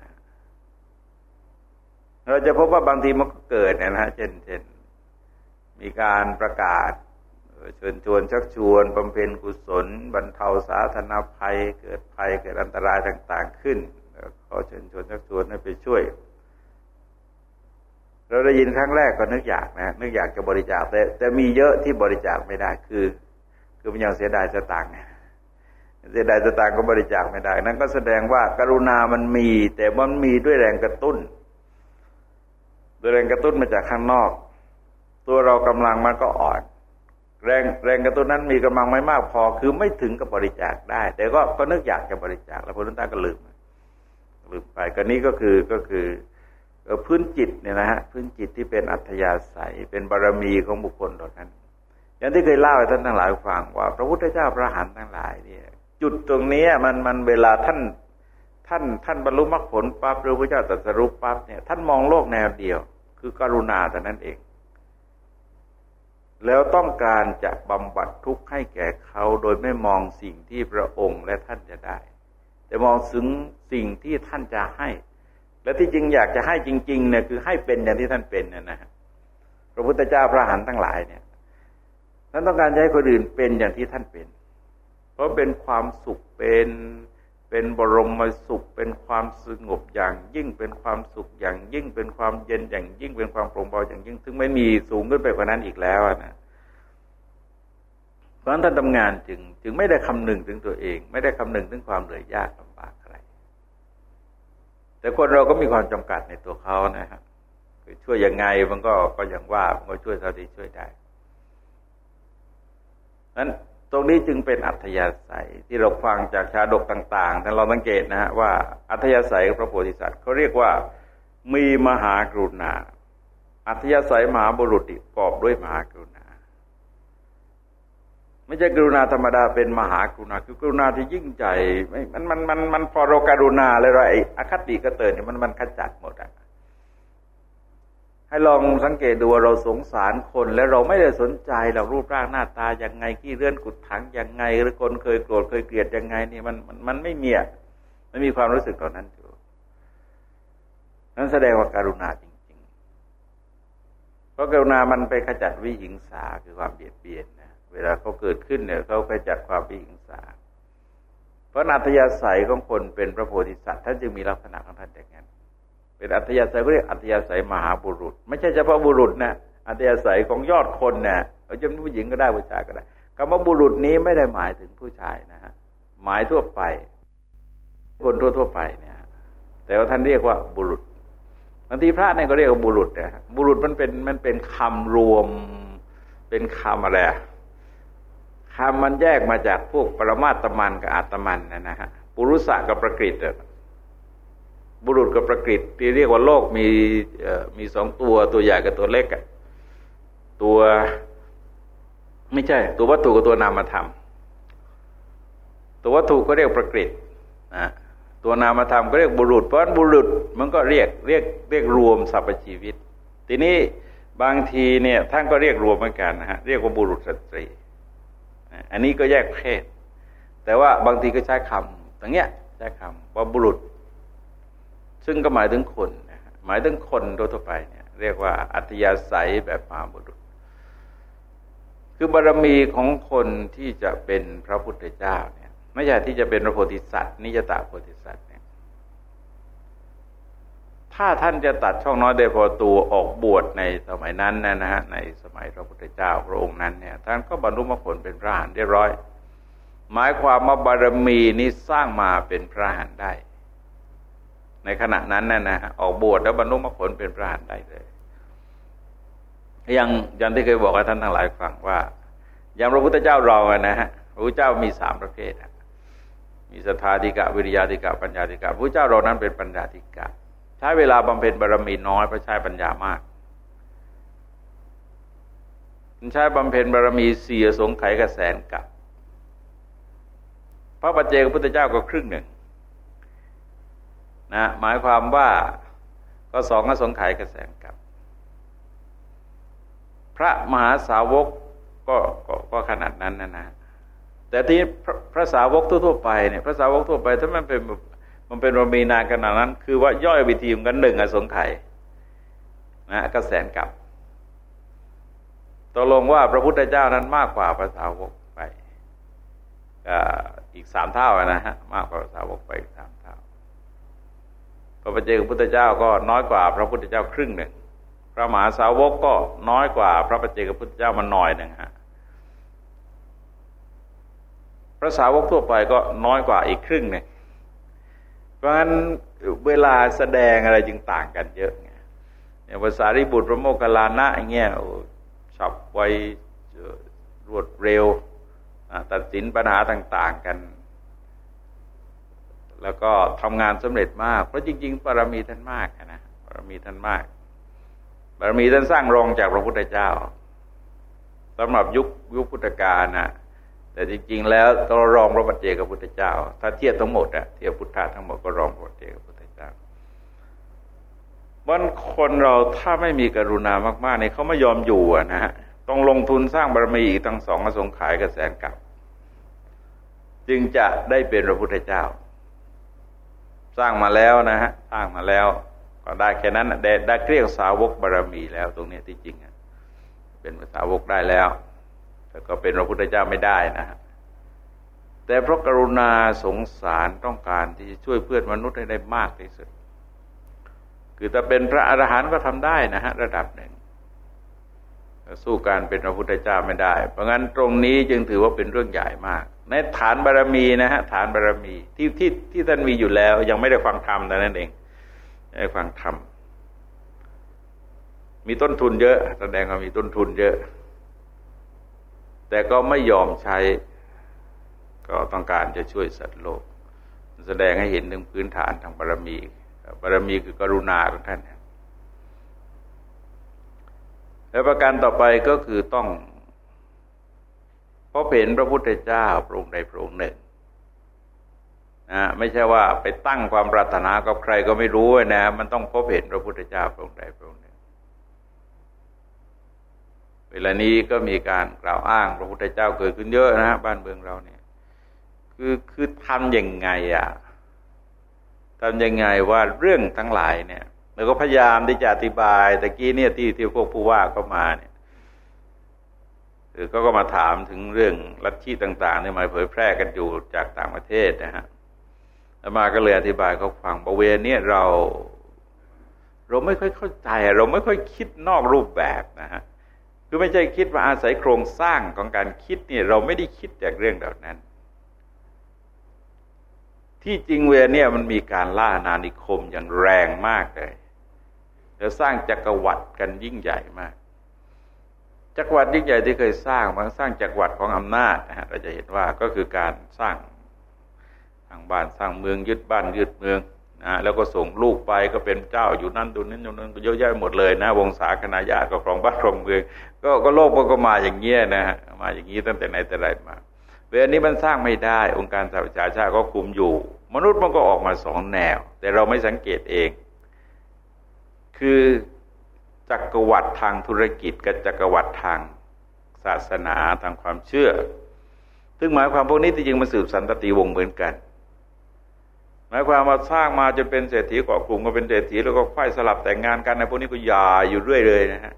Speaker 1: เราจะพบว่าบางทีมันก็เกิดนะฮะเช่นเช่นมีการประกาศเชิญชวนชักชวนบำเพ็ญกุศล บรรเทาสาธารณภัย เกิดภัยเกิดอันตรายต่าง ๆ ขึ้นเขอเชิญชวนชักชวนให้ไปช่วย เราได้ยินครั้งแรกก็นึกอยากนะนึกอยากจะบริจาคแต่แต่มีเยอะที่บริจาคไม่ได้คือ คือมันยังเสียดายสตางค์เสียดายสตางค์ก็บริจาคไม่ได้ นั่นก็แสดงว่ากรุณามันมี แต่มันมีด้วยแรงกระตุ้น โดยแรงกระตุ้นมาจากข้างนอก ตัวเรากำลังมันก็อ่อน แรงแรงกระตุ้นนั้นมีกำลังไม่มากพอ คือไม่ถึงกับบริจาคได้ แต่ก็ก็นึกอยากจะบริจาค แล้วพอนั้นตาก็ลืมลืมไปก็นี้ก็คือก็คือพื้นจิตเนี่ยนะฮะพื้นจิตที่เป็นอัธยาศัยเป็นบารมีของบุคคลเหล่านั้น อย่างที่เคยเล่าให้ท่านทั้งหลายฟังว่า พระพุทธเจ้าพระหันทั้งหลายเนี่ยจุดตรงนี้มันมันเวลาท่าน ท่านท่านบรรลุมรรคผลปั๊บหรือพระเจ้าตรัสรู้ปั๊บเนี่ยท่านมองโลกแนวเดียว คือกรุณาแต่นั้นเอง แล้วต้องการจะบำบัดทุกข์ให้แก่เขาโดยไม่มองสิ่งที่พระองค์และท่านจะได้ แต่มองถึงสิ่งที่ท่านจะให้ และที่จริงอยากจะให้จริงๆเนี่ยคือให้เป็นอย่างที่ท่านเป็นนะนะพระพุทธเจ้าพระหันทั้งหลายเนี่ยท่านต้องการให้คนอื่นเป็นอย่างที่ท่านเป็น เพราะเป็นความสุขเป็น เป็นบรมสุข เป็นความสงบอย่างยิ่งเป็นความสุขอย่างยิ่งเป็นความเย็นอย่างยิ่งเป็นความโปร่งเบาอย่างยิ่ง ซึ่งไม่มีสูงขึ้นไปกว่านั้นอีกแล้วนะเพราะฉะนั้นท่านทำงานจึงจึงไม่ได้คำนึงถึงตัวเอง ไม่ได้คำนึงถึงความเหนื่อยยากลำบากอะไร แต่คนเราก็มีความจำกัดในตัวเขานะครับช่วยยังไงมันก็ก็อย่างว่ามันก็ช่วยเท่าที่ช่วยได้นั้น ตรงนี้จึงเป็นอัธยาศัยที่เราฟังจากชาดกต่างๆแต่เราสังเกตนะฮะว่าอัธยาศัยของพระโพธิสัตว์เขาเรียกว่ามีมหากรุณา อัธยาศัยมหาบุรุษกอบด้วยมหากรุณา ไม่ใช่กรุณาธรรมดาเป็นมหากรุณา คือกรุณาที่ยิ่งใหญ่มันมันมันมันพอเราการุณาเลยไรอคติก็เตือนมันมันขจัดหมดอะ ให้ลองสังเกตดูว่าเราสงสารคนแล้วเราไม่ได้สนใจเรารูปร่างหน้าตาอย่างไงขี้เลื่อนกุดถังอย่างไง หรือคนเคยโกรธเคยเกลียดยังไงนี่มันมันมันไม่มีไม่มีความรู้สึกต่อนั้นอยู่นั้นแสดงว่าการุณาจริงๆ เพราะการุณามันไปขจัดวิหิงสาคือความเบียดเบียนนะเวลาเขาเกิดขึ้นเนี่ยเขาขจัดความวิหิงสาเพราะนาตยาศัยของคนเป็นพระโพธิสัตว์ท่านจึงมีลักษณะของท่านอย่างนั้น เป็นอัธยาศัยเรียกอัธยาศัยมหาบุรุษ ไม่ใช่เฉพาะบุรุษนะอัธยาศัยของยอดคนเนะ่ยจะเป็นผู้หญิงก็ได้ผู้ชายก็ได้คำว่าบุรุษนี้ไม่ได้หมายถึงผู้ชายนะฮะหมายทั่วไป คนทั่วทั่วไปเนี่ย แต่ว่าท่านเรียกว่าบุรุษบางทีพระเนี่ยก็เรียกว่าบุรุษนะบุรุษมันเป็นมันเป็นคำรวม เป็นคำอะไรคำมันแยกมาจากพวกปรมาตมันกับอาตมันนะนะฮะปุรุษะกับประกฤต บุรุษกับประกฤตที่เรียกว่าโลกมีมีสองตัวตัวใหญ่กับตัวเล็กอะตัวไม่ใช่ ตัววัตถุกับตัวนามธรรม ตัววัตถุก็เรียกประกฤตนะตัวนามธรรมก็เรียกบุรุษ เพราะบุรุษมันก็เรียกเรียกเรียกรวมสรรพชีวิต ทีนี้บางทีเนี่ยท่านก็เรียกรวมเหมือนกันนะฮะเรียกว่าบุรุษสตรี อันนี้ก็แยกเพศ แต่ว่าบางทีก็ใช้คำอย่างเงี้ยใช้คำว่าบุรุษ ซึ่งก็หมายถึงคนหมายถึงคนโดยทั่วไปเนี่ย เรียกว่าอัตยาศัยแบบมหาบุรุษ คือบารมีของคนที่จะเป็นพระพุทธเจ้าเนี่ยไม่ใช่ที่จะเป็นพระโพธิสัตว์นิจตาโพธิสัตว์เนี่ย ถ้าท่านจะตัดช่องน้อยได้พอตัวออกบวชในสมัยนั้นนะฮะในสมัยพระพุทธเจ้าพระองค์นั้นเนี่ยท่านก็บรรลุมรรคผลเป็นพระหันเรียบร้อย หมายความว่าบารมีนี้สร้างมาเป็นพระหันได้ ในขณะนั้นน่ะนะออกบวชแล้วบรรลุมรรคผลเป็นพระหันได้เลยย่างย่างที่เคยบอกกับท่านทั้งหลายฟังว่าอย่างพระพุทธเจ้าเราอะนะฮะพระพุทธเจ้ามีสามประเภทมีศรัทธาธิกะวิริยาธิกะปัญญาธิกะพระพุทธเจ้าเรานั้นเป็นปัญญาธิกะ ใช้เวลาบำเพ็ญบารมีน้อยเพราะใช้ปัญญามากใช้บำเพ็ญบารมีเสียสงไขกระแสนกับ พระปัจเจกพุทธเจ้าก็ครึ่งหนึ่ง นะหมายความว่าก็สองก็สงไขกระแสงกับ พระมหาสาวกก็ก็ก็ขนาดนั้นนะนะแต่ที่พระพระสาวกทั่วๆไปเนี่ยพระสาวกทั่วไป ถ้ามันเป็นมันเป็นบารมีนานขนาดนั้น คือว่าย่อยวิธีมกันหนึ่งอสงไขยนะกระแสนกับตกลงว่าพระพุทธเจ้านั้นมากกว่าพระสาวกไปอีกสามเท่านะฮะมากกว่าพระสาวกไปอีกสาม พระปัจเจกพุทธเจ้าก็น้อยกว่าพระพุทธเจ้าครึ่งหนึ่งพระมหาสาวกก็น้อยกว่า พระปัจเจกพุทธเจ้ามันหน่อยหนึ่งฮะพระสาวกทั่วไปก็น้อยกว่าอีกครึ่งหนึ่งเพราะฉะนั้นเวลาแสดงอะไรจึงต่างกันเยอะไงอย่างภาษาริบุตรพระโมคคัลลานะอย่างเงี้ยฉับไวรวดเร็วตัดสินปัญหาต่าง ๆ กัน แล้วก็ทำงานสำเร็จมาก เพราะจริงๆบารมีท่านมากนะบารมีท่านมากบารมีท่านสร้างรองจากพระพุทธเจ้าสำหรับยุคยุคพุทธกาลนะแต่จริง ๆ แล้วตัวรองพระปัจเจกพุทธเจ้า ถ้าเทียบทั้งหมดอะเทียบพุทธะทั้งหมดก็รองพระปัจเจกพุทธเจ้าวันคนเราถ้าไม่มีกรุณามากๆเนี่ยเขาไม่ยอมอยู่อะนะฮะต้องลงทุนสร้างบารมีอีกตั้งสองอสงขายกระแสนกับ จึงจะได้เป็นพระพุทธเจ้า สร้างมาแล้วนะฮะสร้างมาแล้ว ก็ได้แค่นั้นได้ได้เรียกสาวกบารมีแล้วตรงนี้ที่จริงเป็นสาวกได้แล้ว แต่ก็เป็นพระพุทธเจ้าไม่ได้นะฮะแต่เพราะกรุณาสงสารต้องการที่จะช่วยเพื่อนมนุษย์ให้ได้มากที่สุด คือถ้าเป็นพระอรหันต์ก็ทำได้นะฮะระดับหนึ่งสู้การเป็นพระพุทธเจ้าไม่ได้ เพราะงั้นตรงนี้จึงถือว่าเป็นเรื่องใหญ่มาก ในฐานบารรมีนะฮะฐานบารรมีที่ที่ที่ท่านมีอยู่แล้ว ยังไม่ได้ฟังธรรมแต่นั่นเองได้ฟังธรรมมีต้นทุนเยอะ แสดงว่ามีต้นทุนเยอะ แต่ก็ไม่ยอมใช้ ก็ต้องการจะช่วยสัตว์โลก แสดงให้เห็นถึงพื้นฐานทางบารรมีบารรมีคือกรุณาของท่านและประการต่อไปก็คือต้อง พบเห็นพระพุทธเจ้าพระองค์ใดพระองค์หนึ่งนะไม่ใช่ว่าไปตั้งความปรารถนากับใครก็ไม่รู้นะ มันต้องพบเห็นพระพุทธเจ้าพระองค์ใดพระองค์หนึ่งเวลานี้ก็มีการกล่าวอ้างพระพุทธเจ้าเกิดขึ้นเยอะนะฮะบ้านเมืองเราเนี่ย คือคือทำยังไงอะทำยังไงว่าเรื่องทั้งหลายเนี่ยแล้วก็พยายามที่จะอธิบายตะกี้เนี่ยที่ที่พวกผู้ว่าก็มาเนี่ย คือก็ก็มาถามถึงเรื่องลัทธิต่างๆที่มาเผยแพร่กันอยู่จากต่างประเทศนะฮะแล้วมาก็เลยอธิบายเขาฟังบรเวณนี้เรา เราไม่ค่อยเข้าใจ เราไม่ค่อยคิดนอกรูปแบบนะฮะคือไม่ใช่คิดว่าอาศัยโครงสร้างของการคิดเนี่ยเราไม่ได้คิดจากเรื่องเหล่านั้น ที่จริงเวรเนี่ยมันมีการล่านานิคมอย่างแรงมากเลยแล้วสร้างจักรวรรดิกันยิ่งใหญ่มาก จักรวรรดิยิ่งใหญ่ที่เคยสร้างมันสร้างจักรวรรดิของอำนาจนะฮะเราจะเห็นว่าก็คือการสร้างทางบ้านสร้างเมืองยึดบ้านยึดเมืองนะแล้วก็ส่งลูกไปก็เป็นเจ้าอยู่นั่นดูนั้นอยู่นั้นเยอะแยะหมดเลยนะ วงศาคณะญาติก็ครองบ้านครองเมือง ก็ก็โลกมันก็มาอย่างเงี้ยนะฮะมาอย่างนี้ตั้งแต่ไหนแต่ไรมาเวลานี้มันสร้างไม่ได้ องค์การสหประชาชาติก็คุมอยู่ มนุษย์มันก็ออกมาสองแนว แต่เราไม่สังเกตเอง คือ จักรวรรดิทางธุรกิจกับจักรวรรดิทางศาสนาทางความเชื่อ ซึ่งหมายความพวกนี้ที่จริงมันสืบสันตติวงเหมือนกัน หมายความว่าสร้างมาจนเป็นเศรษฐีเกาะกลุ่มก็เป็นเศรษฐีแล้วก็ค่อยสลับแต่งงานกันในพวกนี้ก็ยาอยู่เรื่อยเลยนะฮะ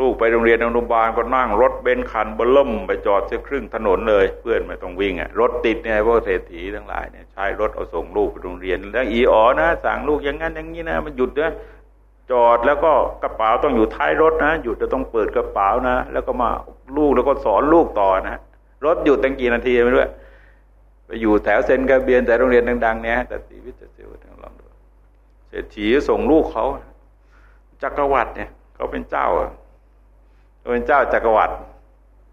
Speaker 1: ลูกไปโรงเรียนอนุบาลก็นั่งรถเบนคันเบล่มไปจอดเสียครึ่งถนนเลย เพื่อนไม่ต้องวิ่งอะรถติดเนี่ยพวกเศรษฐีทั้งหลายเนี่ยใช้รถเอาส่งลูกไปโรงเรียน แล้วอีอ๋อนะสั่งลูกอย่างนั้นอย่างนี้นะมันหยุดนะ จอดแล้วก็กระเป๋าต้องอยู่ท้ายรถนะหยุดจะต้องเปิดกระเป๋านะ แล้วก็มาลูกแล้วก็สอนลูกต่อนะรถหยุดตั้งกี่นาทีไม่รู้ไปอยู่แถวเซนกระเบียนแต่โรงเรียนดังๆ เนี่ยแต่ตีวิทย์เซลทั้งลองดูเศรษฐีส่งลูกเขาจักรวรรดิเนี่ยเขาเป็นเจ้าเป็นเจ้าจักรวรรดิ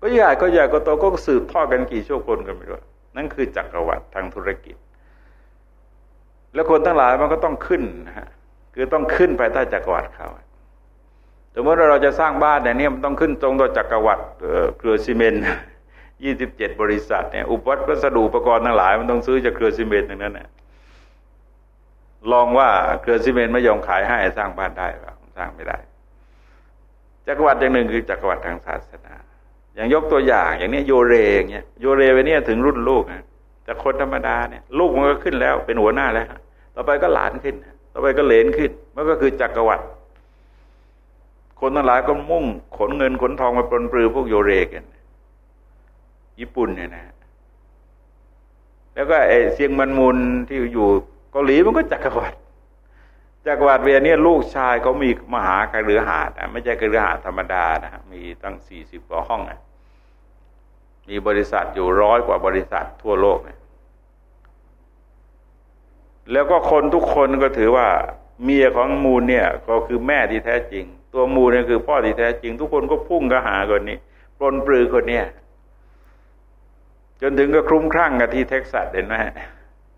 Speaker 1: ก็ใหญ่ก็ใหญ่ก็โตก็สืบทอดกันกี่ชั่วคนกันไม่รู้นั่นคือจักรวรรดิทางธุรกิจ แล้วคนทั้งหลายมันก็ต้องขึ้นนะฮะ คือต้องขึ้นไปใต้จักรวรรดิเขาสมมติว่าเราจะสร้างบ้านเนี่ยนี่มันต้องขึ้นตรงต่อจักรวรรดิเครือซีเมนต์ยี่สิบเจ็ดบริษัทเนี่ยอุปวัสดุอุปกรณ์ทั้งหลาย มันต้องซื้อจากเครือซีเมนต์ทั้งนั้นเนี่ยลองว่าเครือซีเมนต์ไม่ยอมขายให้สร้างบ้านได้หรือสร้างไม่ได้ จักรวรรดิอย่างหนึ่งคือจักรวรรดิทางศาสนา อย่างยกตัวอย่างอย่างนี้โยเรอย่างเงี้ยโยเรไปเนี่ยถึงรุ่นลูกนะแต่คนธรรมดาเนี่ย ลูกมันก็ขึ้นแล้วเป็นหัวหน้าแล้วต่อไปก็หลานขึ้น ต่อไปก็เหลนขึ้นมันก็คือจักรวรรดิคนทั้งหลายก็มุ่งขนเงินขนทองมาปลนปลือพวกโยเรกันญี่ปุ่นเนี่ยนะ แล้วก็ไอเสียงมันมุนที่อยู่เกาหลีมันก็จักรวรรดิจากรวัดเวียเนี่ลูกชายเขามีมหาคฤหาสน์ไม่ใช่คฤหาสน์ธรรมดานะมีตั้งสี่สิบกว่าห้องนะมีบริษัทอยู่ร้อยกว่าบริษัททั่วโลกเนี่ย แล้วก็คนทุกคนก็ถือว่าเมียของมูลเนี่ยก็คือแม่ที่แท้จริง ตัวมูลเนี่ยคือพ่อที่แท้จริง ทุกคนก็พุ่งกระหาคนนี้ปรนเปรอคนเนี้ยจนถึงก็คลุ้มคลั่งกับที่เท็กซัสเห็นไหม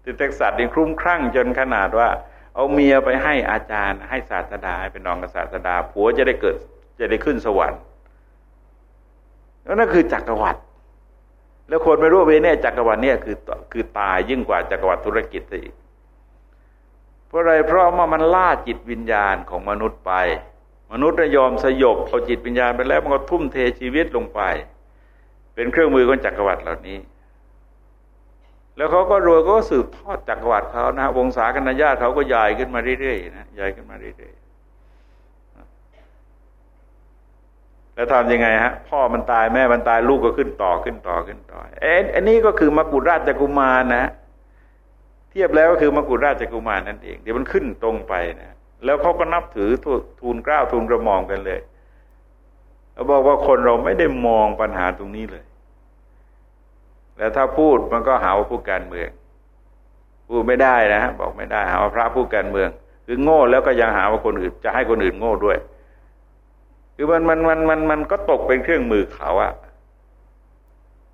Speaker 1: ที่เท็กซัสนี่คลุ้มคลั่งจนขนาดว่า เอาเมียไปให้อาจารย์ ให้ศาสดาให้เป็นน้องกับศาสดาผัวจะได้เกิดจะได้ขึ้นสวรรค์แล้วนั่นคือจักรวรรดิแล้วคนไม่รู้เวเนี่ยจักรวรรดิเนี่ยคือคือตายยิ่งกว่าจักรวรรดิธุรกิจอีก เพราะอะไรเพราะว่ามันล่าจิตวิญญาณของมนุษย์ไป มนุษย์ยอมสยบเอาจิตวิญญาณไปแล้วมันก็ทุ่มเทชีวิตลงไป เป็นเครื่องมือของจักรวรรดิเหล่านี้ แล้วเขาก็รวยก็สืบทอดจักรวรรดิเขานะวงศาคณะญาติเขาก็ใหญ่ขึ้นมาเรื่อยๆนะใหญ่ขึ้นมาเรื่อยๆแล้วทำยังไงฮะ พ่อมันตายแม่มันตายลูกก็ขึ้นต่อขึ้นต่อขึ้นต่อเอ็นอันนี้ก็คือมกุฎราชกุมารนะ ทียบแล้วก็คือมกุฎราชกุมารนั่นเอง เดี๋ยวมันขึ้นตรงไปนะแล้วเขาก็นับถือทูลกล้าวทูลกระหม่อมกันเลยเขาบอกว่าคนเราไม่ได้มองปัญหาตรงนี้เลย แล้วถ้าพูดมันก็หาว่าผู้การเมือง พูดไม่ได้นะฮะบอกไม่ได้หาว่าพระผู้การเมือง คือโง่แล้วก็ยังหาว่าคนอื่น จะให้คนอื่นโง่ด้วย คือมันมันมันมันมันก็ตกเป็นเครื่องมือเขาอะ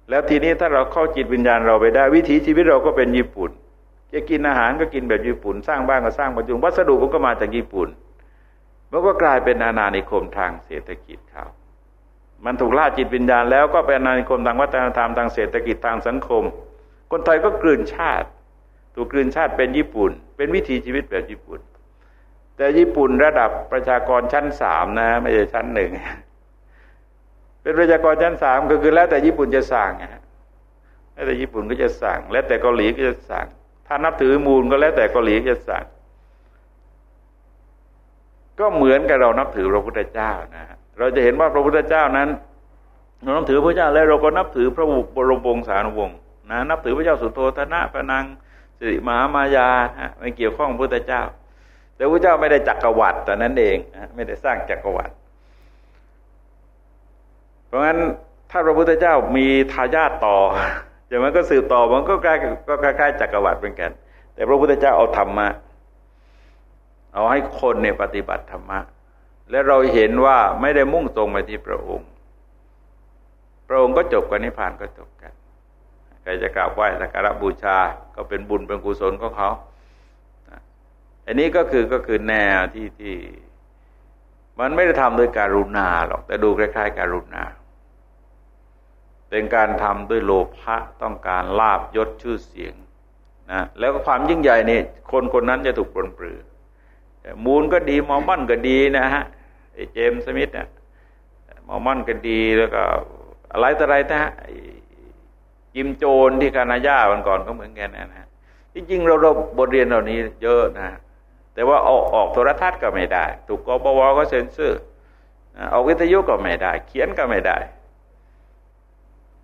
Speaker 1: แล้วทีนี้ถ้าเราเข้าจิตวิญญาณเราไปได้ วิถีชีวิตเราก็เป็นญี่ปุ่น จะกินอาหารก็กินแบบญี่ปุ่น สร้างบ้านก็สร้างปัจจุบันวัสดุมันก็มาจากญี่ปุ่น มันก็กลายเป็นอาณานิคมทางเศรษฐกิจเขามันถูกล่าจิตวิญญาณแล้วก็เป็นอาณานิคมทางวัฒนธรรมทางเศรษฐกิจทางสังคม คนไทยก็กลืนชาติ ถูกกลืนชาติเป็นญี่ปุ่น เป็นวิถีชีวิตแบบญี่ปุ่น แต่ญี่ปุ่นระดับประชากรชั้นสามนะ ไม่ใช่ชั้นหนึ่งเป็นประชากรชั้นสามก็คือแล้วแต่ญี่ปุ่นจะสั่งแล้วแต่ญี่ปุ่นก็จะสั่ง แล้วแต่เกาหลีก็จะสั่ง ถ้านับถือมูลก็แล้วแต่เกาหลีจะสั่งก็เหมือนกับเรานับถือพระพุทธเจ้านะเราจะเห็นว่าพระพุทธเจ้านั้นเรานับถือพระเจ้าแล้วเราก็นับถือพระบุบรมวงศานุวงศ์นะนับถือพระเจ้าสุโธธนะพระนางสิริมหามายาไม่เกี่ยวข้องพระพุทธเจ้า แต่พระเจ้าไม่ได้จักรวรรดิแต่นั้นเองไม่ได้สร้างจักรวรรดิเพราะงั้นถ้าพระพุทธเจ้ามีทายาทต่อ จะมันก็สืบต่อมันก็ใกล้ก็คล้ายๆจักรวรรดิเป็นกัน แต่พระพุทธเจ้าเอาธรรมะเอาให้คนเนี่ยปฏิบัติธรรมะ และเราเห็นว่าไม่ได้มุ่งตรงไปที่พระองค์ พระองค์ก็จบกันนิพพานก็จบกันใครจะกราบไหว้สักการะบูชาก็เป็นบุญเป็นกุศลของเขาอันนี้ก็คือก็คือแนวที่ที่ มันไม่ได้ทำโดยการุณาหรอก แต่ดูคล้ายๆการุณา เป็นการทำด้วยโลภะต้องการลาบยศชื่อเสียงนะแล้วความยิ่งใหญ่นี่คนคนนั้นจะถูกปลนปลือมูลก็ดีมอมมันก็ดีนะฮะไอ้เจมส์สมิธเนี่ยมอมมันก็ดีแล้วก็อะไรต่ออะไรนะฮะยิมโจนที่คานาย่าวันก่อนก็เหมือนกันนะฮะจริงๆเราเราบทเรียนเหล่านี้เยอะนะ แต่ว่าเอาออกโทรทัศน์ก็ไม่ได้ ถูกกบว.ก็เซ็นเซอร์ออกวิทยุก็ไม่ได้ เขียนก็ไม่ได้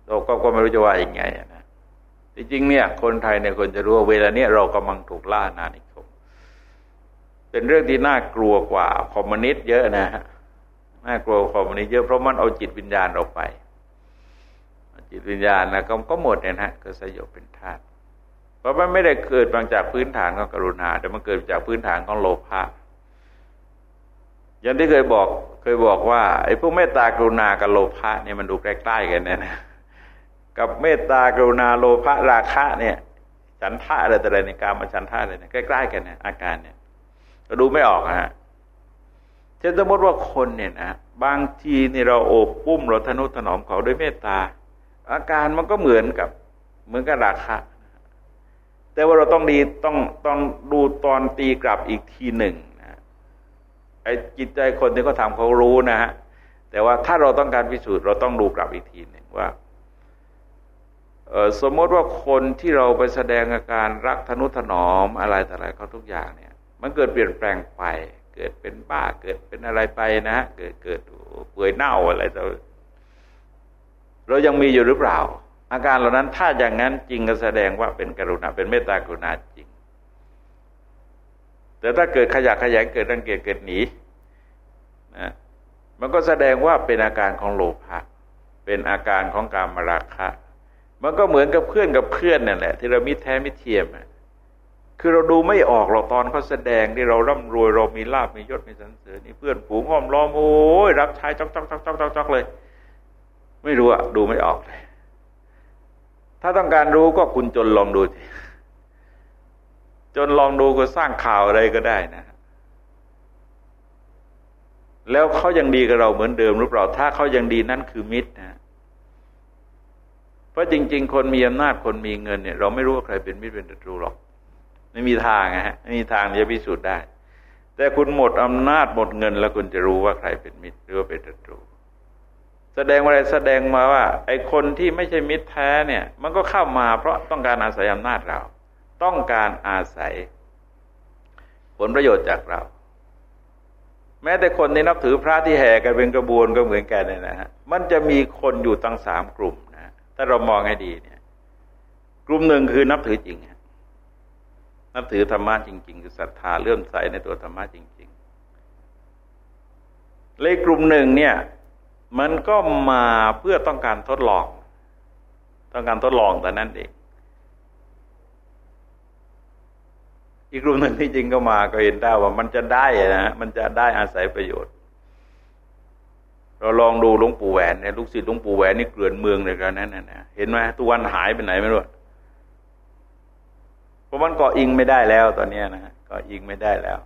Speaker 1: เราก็ก็ไม่รู้จะว่าอย่างไงนะจริงๆเนี่ย คนไทยเนี่ยคนจะรู้ว่าเวลาเนี้ยเรากำลังถูกล่านานิคมเป็นเรื่องที่น่ากลัวกว่าคอมมิวนิสต์เยอะนะฮะน่ากลัวคอมมิวนิสต์เยอะเพราะมันเอาจิตวิญญาณเราไป จิตวิญญาณนะก็ก็หมดเนี่ยนะก็สยบเป็นทาสเพราะมันไม่ได้เกิดมาจากพื้นฐานของกรุณา แต่มันเกิดจากพื้นฐานของโลภะอย่างที่เคยบอกเคยบอกว่าไอ้พวกเมตตากรุณากับโลภะเนี่ยมันดูใกล้ๆกันนะนะ กับเมตตากรุณาโลภะราคะเนี่ย ฉันท่าอะไรแต่อะไรในการมาฉันท่าอะไรเนี่ยใกล้ๆกันเนี่ยอาการเนี่ยเราดูไม่ออกฮะเช่นสมมติว่าคนเนี่ยนะบางทีนี่เราโอบปุ้มเราทนุถนอมเขาด้วยเมตตา อาการมันก็เหมือนกับเหมือนกับราคะ แต่ว่าเราต้องดีต้องต้องดูตอนตีกลับอีกทีหนึ่งนะไอ้จิตใจคนที่เขาทำเขารู้นะฮะแต่ว่าถ้าเราต้องการพิสูจน์เราต้องดูกลับอีกทีหนึ่งว่า สมมติว่าคนที่เราไปแสดงอาการรักทนุถนอมอะไรแต่อะไรเขาทุกอย่างเนี่ย มันเกิดเปลี่ยนแปลงไป เกิดเป็นบ้าเกิดเป็นอะไรไปนะ เกิดเกิดเปื่อยเน่าอะไรต่อเรายังมีอยู่หรือเปล่า อาการเหล่านั้นถ้าอย่างนั้นจริงก็แสดงว่าเป็นกรุณาเป็นเมตตากรุณาจริง แต่ถ้าเกิดขยะขยงเกิดรังเกียจเกิดหนีนะมันก็แสดงว่าเป็นอาการของโลภะเป็นอาการของการมราคะ มันก็เหมือนกับเพื่อนกับเพื่อนนั่นแหละ ที่เรามิแท้มิเทียมคือเราดูไม่ออกเราตอนเขาแสดงที่เราร่ำรวยเรามีลาบมียศมีสันเสริญนี่เพื่อนผูงห้อมล้อมโอ้ยรับใช้จอกจอกจอกจอกจอกจอกเลย ไม่รู้อะดูไม่ออกเลย ถ้าต้องการรู้ก็คุณจนลองดูสิจนลองดูก็สร้างข่าวอะไรก็ได้นะ แล้วเขายังดีกับเราเหมือนเดิมหรือเปล่า ถ้าเขายังดีนั่นคือมิตรนะ ราะจริง ๆ คนมีอำนาจคนมีเงินเนี่ย เราไม่รู้ว่าใครเป็นมิตรเป็นศัตรูหรอก ไม่มีทางนะฮะไม่มีทางจะพิสูจน์ได้ แต่คุณหมดอำนาจหมดเงิน แล้วคุณจะรู้ว่าใครเป็นมิตรหรือว่าเป็นศัตรู แสดงอะไรแสดงมาว่า ไอ้คนที่ไม่ใช่มิตรแท้เนี่ย มันก็เข้ามาเพราะต้องการอาศัยอำนาจเรา ต้องการอาศัย ผลประโยชน์จากเรา แม้แต่คนที่นับถือพระที่แห่กันเป็นกระบวนก็เหมือนกันเนี่ยนะฮะมันจะมีคนอยู่ตั้งสามกลุ่ม ถ้าเรามองให้ดีเนี่ย กลุ่มหนึ่งคือนับถือจริงนับถือธรรมะจริง ๆ คือศรัทธาเลื่อมใสในตัวธรรมะจริง ๆ เลยกลุ่มหนึ่งเนี่ย มันก็มาเพื่อต้องการทดลอง ต้องการทดลองแต่นั้นเองอีกกลุ่มหนึ่งที่จริงก็มาก็เห็นได้ว่ามันจะได้นะมันจะได้อาศัยประโยชน์ เราลองดูหลวงปู่แหวนเนี่ยลูกศิษย์หลวงปู่แหวนนี่เกลื่อนเมืองเลยกันนั้นนะเห็นไหมทุกวันหายไปไหนไม่รู้เพราะมันเกาะอิงไม่ได้แล้วตอนนี้นะเกาะอิงไม่ได้แล้ว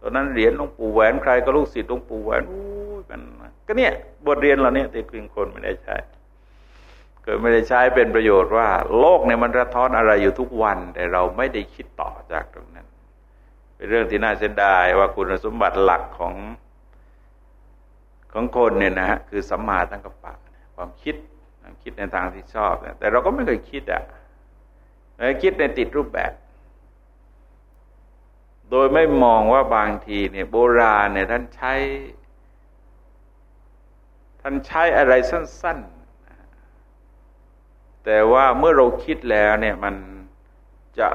Speaker 1: ตอนนั้นเหรียญหลวงปู่แหวนใครก็ลูกศิษย์หลวงปู่แหวนอู้มันก็เนี่ยบทเรียนเราเนี่ยติดกลิ่งคนไม่ได้ใช้เกิดไม่ได้ใช้เป็นประโยชน์ว่า โลกเนี่ยมันระท้อนอะไรอยู่ทุกวัน แต่เราไม่ได้คิดต่อจากตรงนั้น เป็นเรื่องที่น่าเสียดายว่าคุณสมบัติหลักของ ของคนเนี่ยนะฮะคือสัมมาตั้งกัปะความคิดคิดในทางที่ชอบเนี่ยแต่เราก็ไม่เคยคิดอะคิดในติดรูปแบบ โดยไม่มองว่าบางทีเนี่ยโบราณเนี่ยท่านใช้ ท่านใช้อะไรสั้น ๆ แต่ว่าเมื่อเราคิดแล้วเนี่ยมันจะ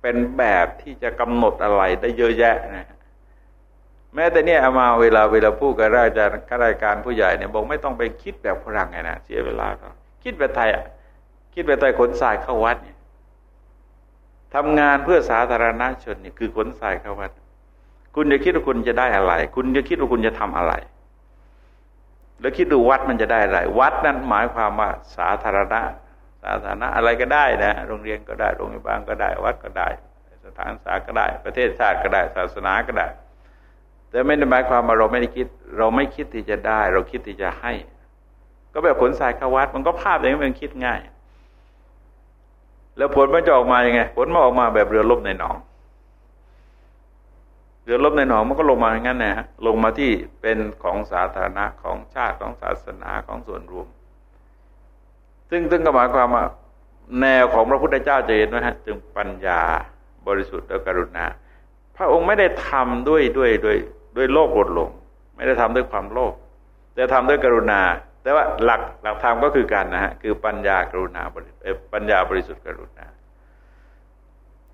Speaker 1: เป็นแบบที่จะกำหนดอะไรได้เยอะแยะนะ แม้แต่เนี่ยเอามาเวลาเวลาพูดกับราชการข้าราชการผู้ใหญ่เนี่ยบอกไม่ต้องไปคิดแบบฝรั่งไงนะเสียเวลาเขาคิดแบบไทยอะคิดแบบไทยขนทรายเข้าวัดเนี่ยทำงานเพื่อสาธารณชนเนี่ยคือขนทรายเข้าวัด คุณจะคิดว่าคุณจะได้อะไร คุณจะคิดว่าคุณจะทำอะไร แล้วคิดดูวัดมันจะได้อะไรวัดนั้นหมายความว่าสาธารณะสาธารณะอะไรก็ได้นะโรงเรียนก็ได้โรงพยาบาลก็ได้ วัดก็ได้ สถานศึกษาก็ได้ ประเทศชาติก็ได้ ศาสนาก็ได้ แต่ไม่ได้หมายความว่าเราไม่ได้คิด เราไม่คิดที่จะได้ เราคิดที่จะให้ ก็แบบขนสายเข้าวัด มันก็ภาพอย่างนี้มันคิดง่าย แล้วผลมันจะออกมาอย่างไง ผลมันออกมาแบบเรือลบในหนอง เรือลบในหนองมันก็ลงมาอย่างนั้นนะฮะลงมาที่เป็นของสาธารณะของชาติของศาสนาของส่วนรวม ซึ่งซึ่งก็หมายความว่าแนวของพระพุทธเจ้าจะเห็นไหมฮะจึงปัญญาบริสุทธิ์และกรุณาพระองค์ไม่ได้ทำด้วยด้วยด้วย ด้วยโลภโกรธหลง ไม่ได้ทำด้วยความโลภแต่ทำด้วยกรุณา แต่ว่าหลักหลักธรรมก็คือการนะฮะคือปัญญากรุณาปัญญาบริสุทธิ์กรุณา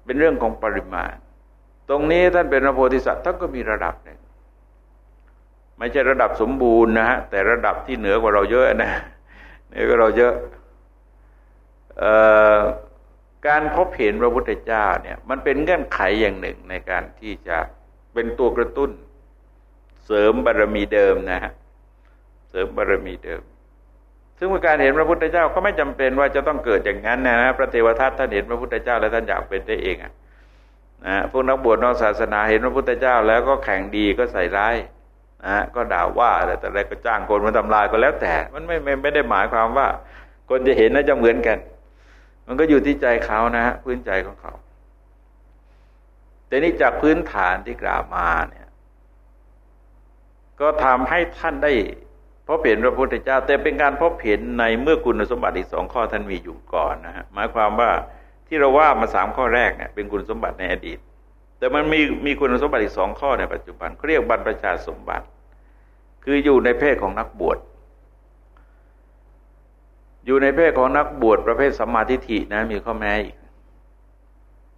Speaker 1: เป็นเรื่องของปริมาณ ตรงนี้ท่านเป็นพระโพธิสัตว์ท่านก็มีระดับหนึ่งไม่ใช่ระดับสมบูรณ์นะฮะแต่ระดับที่เหนือกว่าเราเยอะนะเหนือกว่าเราเยอะการพบเห็นพระพุทธเจ้าเนี่ย มันเป็นเงื่อนไขอย่างหนึ่งในการที่จะเป็นตัวกระตุ้น เสริมบารรมีเดิมนะฮะเสริมบารรมีเดิม ซึ่งการเห็นพระพุทธเจ้าก็ไม่จำเป็นว่าจะต้องเกิดอย่างนั้นนะนะพระเทวทัตท่านเห็นพระพุทธเจ้าแล้วท่านอยากเป็นได้เองอะนะพวกนักบวชนอกศาสนาเห็นพระพุทธเจ้า แล้วก็แข่งดีก็ใส่ร้ายนะก็ด่าว่าแต่แต่อะไรก็จ้างคนมาทำลายก็แล้วแต่ มันไม่ไม่ไม่ได้หมายความว่า คนจะเห็นนะจะเหมือนกัน มันก็อยู่ที่ใจเขานะฮะพื้นใจของเขาแต่นี่จากพื้นฐานที่กล่าวมาเนี่ย ก็ทำให้ท่านได้พบเห็นพระพุทธเจ้า แต่เป็นการพบเห็นในเมื่อคุณสมบัติอีกสองข้อท่านมีอยู่ก่อนนะฮะหมายความว่าที่เราว่ามาสามข้อแรกเนี่ยเป็นคุณสมบัติในอดีต แต่มันมีมีคุณสมบัติอีกสองข้อในปัจจุบันเขาเรียกบรรพชาสมบัติ คืออยู่ในเพศของนักบวชอยู่ในเพศของนักบวชประเภทสัมมาทิฏฐินะมีข้อแม้อีก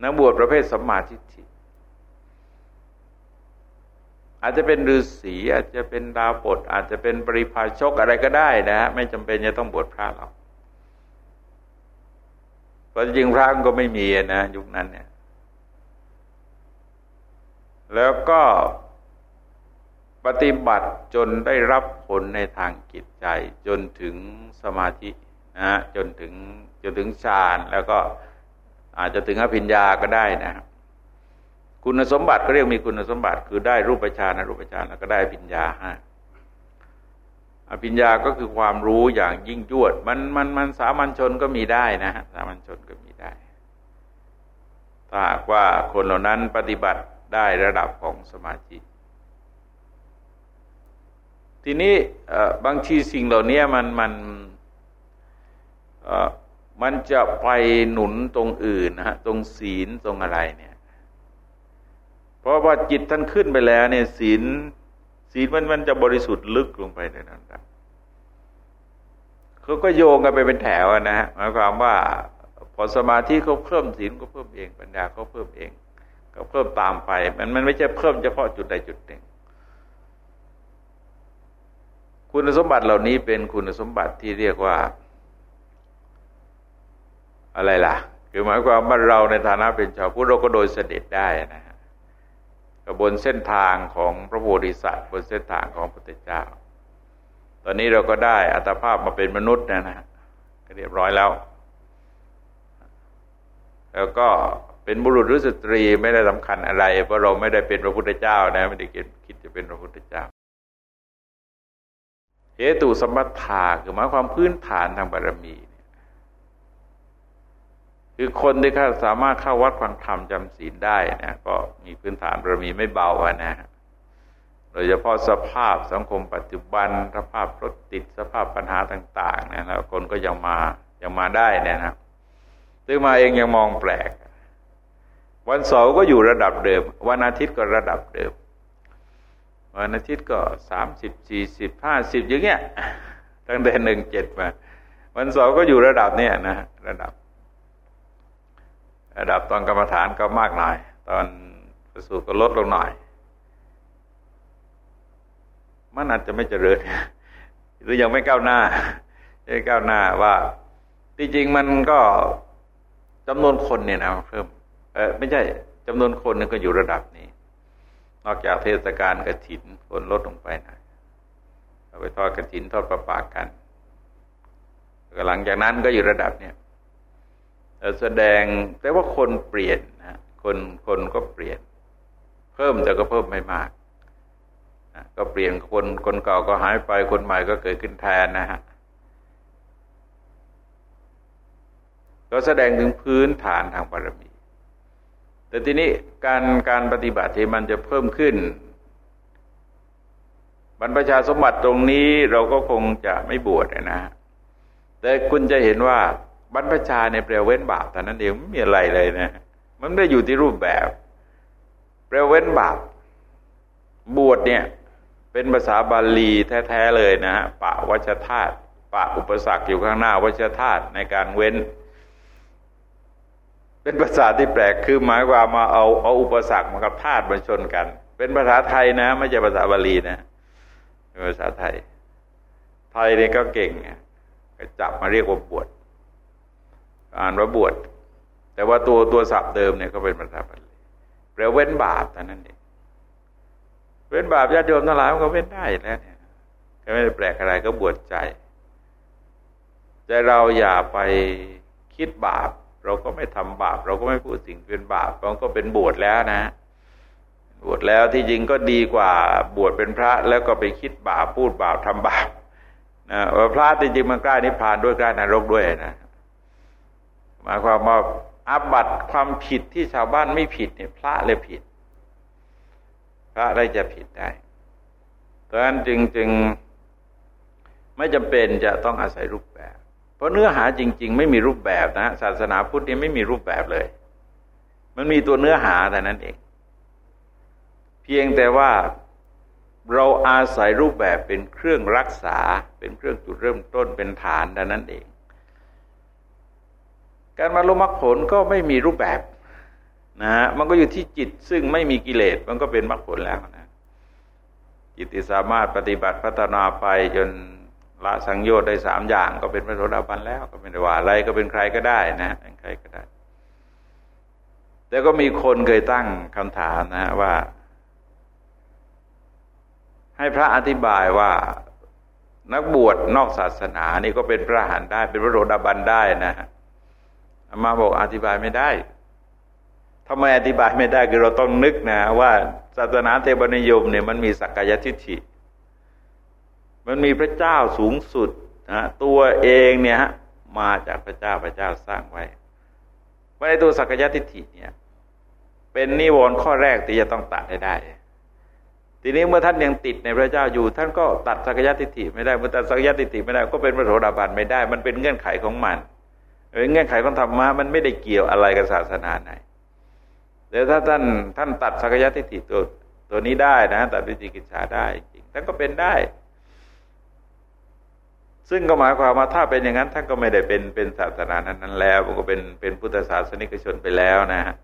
Speaker 1: นักบวชประเภทสัมมาทิฏฐิ อาจจะเป็นฤาษีอาจจะเป็นดาวปดอาจจะเป็นปริพาชกอะไรก็ได้นะฮะไม่จำเป็นจะต้องบวชพระหรอกเพราะจริงพระก็ไม่มีนะยุคนั้นเนี่ย แล้วก็ปฏิบัติจนได้รับผลในทางจิตใจ จนถึงสมาธินะจนถึงจนถึงฌานแล้วก็อาจจะถึงอภิญญาก็ได้นะคุ คุณสมบัติก็เรียกมีคุณสมบัติ คือได้รูปฌานรูปฌานแล้วก็ได้อภิญญาฮะอภิญญาก็คือความรู้อย่างยิ่งยวด มันมันมันสามัญชนก็มีได้นะฮะสามัญชนก็มีได้ถ้าว่าคนเหล่านั้นปฏิบัติได้ระดับของสมาธิทีนี้บางทีสิ่งเหล่านี้มันมันมันจะไปหนุนตรงอื่นนะฮะตรงศีลตรงอะไรเนี่ย พราะว่าจิตท่านขึ้นไปแล้วเนี่ยศีลศีลมันมันจะบริสุทธิ์ลึกลงไปในนั้นเขาก็โยงกันไปเป็นแถวนะฮะหมายความว่า พอสมาธิเขาเพิ่มศีลก็เพิ่มเองปัญญาเขาเพิ่มเองก็เพิ่มตามไป มันมันไม่ใช่เพิ่มเฉพาะจุดใดจุดหนึ่ง คุณสมบัติเหล่านี้เป็นคุณสมบัติที่เรียกว่า อะไรล่ะ คือหมายความว่าเราในฐานะเป็นชาวพุทธเราก็โดยเสด็จได้นะฮะ บนเส้นทางของพระโพธิสัตว์บนเส้นทางของพระพุทธเจ้า ตอนนี้เราก็ได้อัตภาพมาเป็นมนุษย์นะนะก็เรียบร้อยแล้ว แล้วก็เป็นบุรุษหรือสตรีไม่ได้สำคัญอะไร เพราะเราไม่ได้เป็นพระพุทธเจ้านะไม่ได้คิดจะเป็นพระพุทธเจ้าเหตุสมถาคือหมายความพื้นฐานทางบารมี คือคนที่เขาสามารถเข้าวัดฟังธรรมจำศีลได้นะก็มีพื้นฐานบารมีไม่เบานะโดยเฉพาะสภาพสังคมปัจจุบันสภาพรถติดสภาพปัญหาต่าง ๆ นะแล้วคนก็ยังมายังมาได้นะนะซึ่งมาเองยังมองแปลก วันเสาร์ก็อยู่ระดับเดิม วันอาทิตย์ก็ระดับเดิม วันอาทิตย์ก็สามสิบสี่สิบห้าสิบอย่างเงี้ยตั้งแต่หนึ่งเจ็ดมา วันเสาร์ก็อยู่ระดับเนี้ยนะระดับ ระดับตอนกรรมฐานก็มากหน่อย ตอนประสูตรก็ลดลงหน่อย มันอาจจะไม่เจริญหรือยังไม่ก้าวหน้าไม่ก้าวหน้าว่าที่จริงมันก็จำนวนคนเนี่ยนะเพิ่มเออไม่ใช่จำนวนคนนี่ก็อยู่ระดับนี้ นอกจากเทศกาลกระถินคนลดลงไปหน่อยเอาไปทอดกระถินทอดประปากันหลังจากนั้นก็อยู่ระดับเนี้ย แสดงแต่ว่าคนเปลี่ยนนะคนคนก็เปลี่ยน เพิ่มแต่ก็เพิ่มไม่มากก็เปลี่ยนคนคนเก่าก็หายไปคนใหม่ก็เกิดขึ้นแทนนะฮะก็แสดงถึงพื้นฐานทางบารมี แต่ทีนี้การการปฏิบัติที่มันจะเพิ่มขึ้น บรรพชาสมบัติตรงนี้เราก็คงจะไม่บวชนะ แต่คุณจะเห็นว่า บรรพชาในแปลเว้นบาปแต่นั้นเองไม่มีอะไรเลยนะ มันไม่ได้อยู่ที่รูปแบบ แปลเว้นบาปบวชเนี่ย เป็นภาษาบาลีแท้ๆเลยนะฮะปะวัชธาตุปะอุปสรรคอยู่ข้างหน้าวัชธาตุในการเว้น เป็นภาษาที่แปลกคือหมายความมาเอาเอาอุปสรรคมากับธาตุมาชนกัน เป็นภาษาไทยนะ ไม่ใช่ภาษาบาลีนะเป็นภาษาไทย ไทยเนี่ยก็เก่งก็จับมาเรียกว่าบวช อ่านว่าบวช แต่ว่าตัวตัวศัพท์เดิมเนี่ยก็เป็นภาษาบาลีแปลเว้นบาปแต่นั้นเองเว้นบาปญาติโยมทั้งหลายมันก็เว้นได้แล้วเนี่ยก็ไม่ได้แปลกอะไรก็บวชใจแต่เราอย่าไปคิดบาป เราก็ไม่ทำบาป เราก็ไม่พูดสิ่งเป็นบาปเราก็เป็นบวชแล้วนะ บวชแล้วที่จริงก็ดีกว่าบวชเป็นพระแล้วก็ไปคิดบาปพูดบาปทำบาปนะว่าพระจริงๆมันกล้านิพพานด้วยกล้านรกด้วยนะ หมายความว่าอาบัตความผิดที่ชาวบ้านไม่ผิดเนี่ยพระเลยผิด พระได้จะผิดได้เพราะฉะนั้นจึงจึงไม่จำเป็นจะต้องอาศัยรูปแบบ เพราะเนื้อหาจริง ๆ ไม่มีรูปแบบนะศาสนาพุทธนี่ไม่มีรูปแบบเลย มันมีตัวเนื้อหาแต่นั้นเอง เพียงแต่ว่าเราอาศัยรูปแบบเป็นเครื่องรักษา เป็นเครื่องจุดเริ่มต้นเป็นฐานแต่นั้นเอง การมาลมรรคผลก็ไม่มีรูปแบบนะฮะมันก็อยู่ที่จิตซึ่งไม่มีกิเลสมันก็เป็นมรรคผลแล้วนะจิตที่สามารถปฏิบัติพัฒนาไปจนละสังโยชน์ได้สามอย่าง ก็เป็นพระโสดาบันแล้ว ก็เป็นว่าอะไรก็เป็นใครก็ได้นะเป็นใครก็ได้ แต่ก็มีคนเคยตั้งคำถามนะว่า ให้พระอธิบายว่านักบวชนอกศาสนานี่ก็เป็นพระหันได้ เป็นพระโสดาบันได้นะ มาบอกอธิบายไม่ได้ทำไมอธิบายไม่ได้คือเราต้องนึกนะว่าศาสนาเทวนิยมเนี่ยมันมีสักกายทิฏฐิ มันมีพระเจ้าสูงสุดนะตัวเองเนี่ยฮะมาจากพระเจ้าพระเจ้าสร้างไว้ว่าในตัวสักกายทิฏฐิเนี่ย เป็นนิวรณ์ข้อแรกที่จะต้องตัดให้ได้ ทีนี้เมื่อท่านยังติดในพระเจ้าอยู่ ท่านก็ตัดสักยะทิฏฐิไม่ได้เมื่อตัดสักยะทิฏฐิไม่ได้ก็เป็นพระโสดาบันไม่ได้ มันเป็นเงื่อนไขของมัน เงื่อนไขของธรรมะมันไม่ได้เกี่ยวอะไรกับศาสนาไหนเดี๋ยวถ้าท่านท่านตัดสักยะทิฏฐิตัวตัวนี้ได้นะตัดวิจิกิจฉาได้จริงท่านก็เป็นได้ ซึ่งก็หมายความว่าถ้าเป็นอย่างนั้นท่านก็ไม่ได้เป็นเป็นศาสนานั้นนั้นแล้วมันก็เป็นเป็นพุทธศาสนิกชนไปแล้วนะฮะ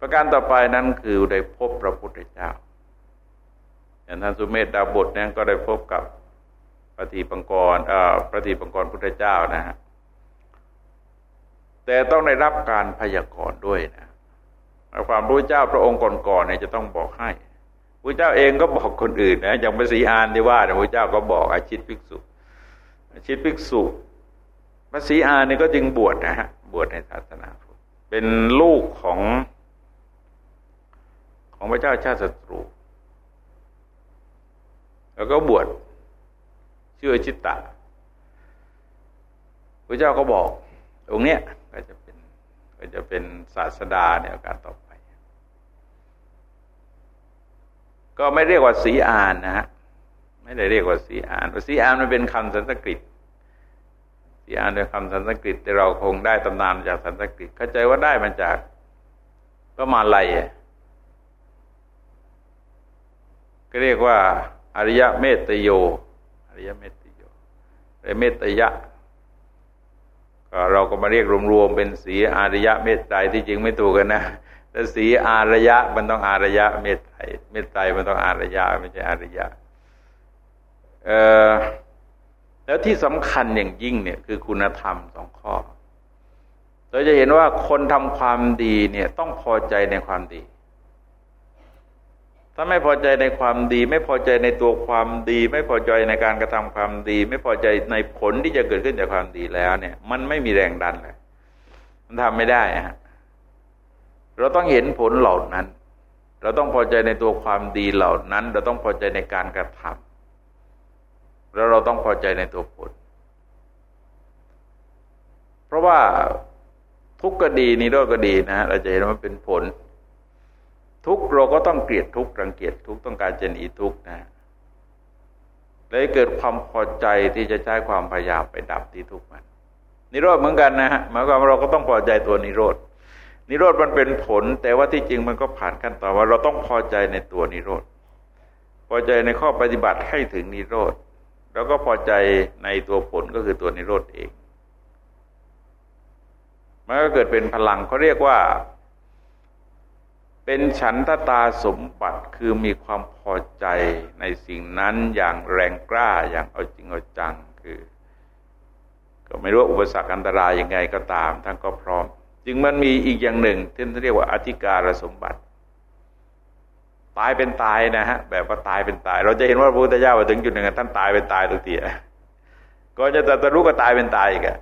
Speaker 1: ประการต่อไปนั้นคือได้พบพระพุทธเจ้าอย่างท่านสุเมธดาบทเนี่ยก็ได้พบกับ พระทีปังกรเอ่อพระทีปังกรพุทธเจ้านะฮะแต่ต้องได้รับการพยากรณ์ด้วยนะความรู้เจ้าพระองค์ก่อนๆเนี่ยจะต้องบอกให้พระเจ้าเองก็บอกคนอื่นนะอย่างพระศรีอานที่ว่าพระเจ้าก็บอกอาชิตภิกษุอาชิตภิกษุพระศรีอานนี่ก็จึงบวชนะฮะบวชในศาสนาพุทธเป็นลูกของของพระเจ้าชาติศัตรู แล้วก็บวช ชื่อชิตตะพระเจ้าก็บอกตรงเนี้ยก็จะเป็นก็จะเป็นศาสดาในโอกาสต่อไป ก็ไม่เรียกว่าสีอานนะฮะไม่ได้เรียกว่าสีอานสีอานมันเป็นคำสันสกฤตสีอานเป็นคำสันสกฤตแต่เราคงได้ตำนานจากสันสกฤตเข้าใจว่าได้มาจากพระมาลัยก็เรียกว่าอริยะเมตโย ริยเมตโยอริยเมตยะเราก็มาเรียกรวมๆเป็นสีอารยะเมตไตรที่จริงไม่ถูกกันนะแต่สีอารยะมันต้องอารยะเมตไตรเมตไตรมันต้องอารยะไม่ใช่อารยะเออแล้วที่สำคัญอย่างยิ่งเนี่ยคือคุณธรรมสองข้อ เราจะเห็นว่าคนทำความดีเนี่ยต้องพอใจในความดี ถ้าไม่พอใจในความดี ไม่พอใจในตัวความดี ไม่พอใจในการกระทำความดี ไม่พอใจในผลที่จะเกิดขึ้นจากความดีแล้วเนี่ย มันไม่มีแรงดันเลยมันทำไม่ได้ฮะเราต้องเห็นผลเหล่านั้น เราต้องพอใจในตัวความดีเหล่านั้น เราต้องพอใจในการกระทำแล้วเราต้องพอใจในตัวผล เพราะว่าทุกกดีนิโรธก็ดีนะเราจะเห็นว่าเป็นผล ทุกเราก็ต้องเกลียดทุกรังเกียจทุกต้องการเจนีทุกนะเลยเกิดความพอใจที่จะใช้ความพยายามไปดับที่ทุกมัน นิโรธเหมือนกันนะฮะหมายความว่าเราก็ต้องพอใจตัวนิโรธนิโรธมันเป็นผล แต่ว่าที่จริงมันก็ผ่านขั้นตอนว่า เราต้องพอใจในตัวนิโรธพอใจในข้อปฏิบัติให้ถึงนิโรธแล้วก็พอใจในตัวผลก็คือตัวนิโรธเองมันก็เกิดเป็นพลังเขาเรียกว่า เป็นฉันทตาสมบัติคือมีความพอใจในสิ่งนั้นอย่างแรงกล้าอย่างเอาจริงเอาจังคือ ก็ไม่รู้อุปสรรคอันตรายยังไงก็ตามท่านก็พร้อม จึงมันมีอีกอย่างหนึ่งที่เรียกว่าอธิการสมบัติ ตายเป็นตายนะฮะแบบว่าตายเป็นตาย เราจะเห็นว่าพระพุทธเจ้าถึงจุดหนึ่งท่านตายเป็นตายตุเตียก็จะตรัสรู้ก็ตายเป็นตายอีกอะ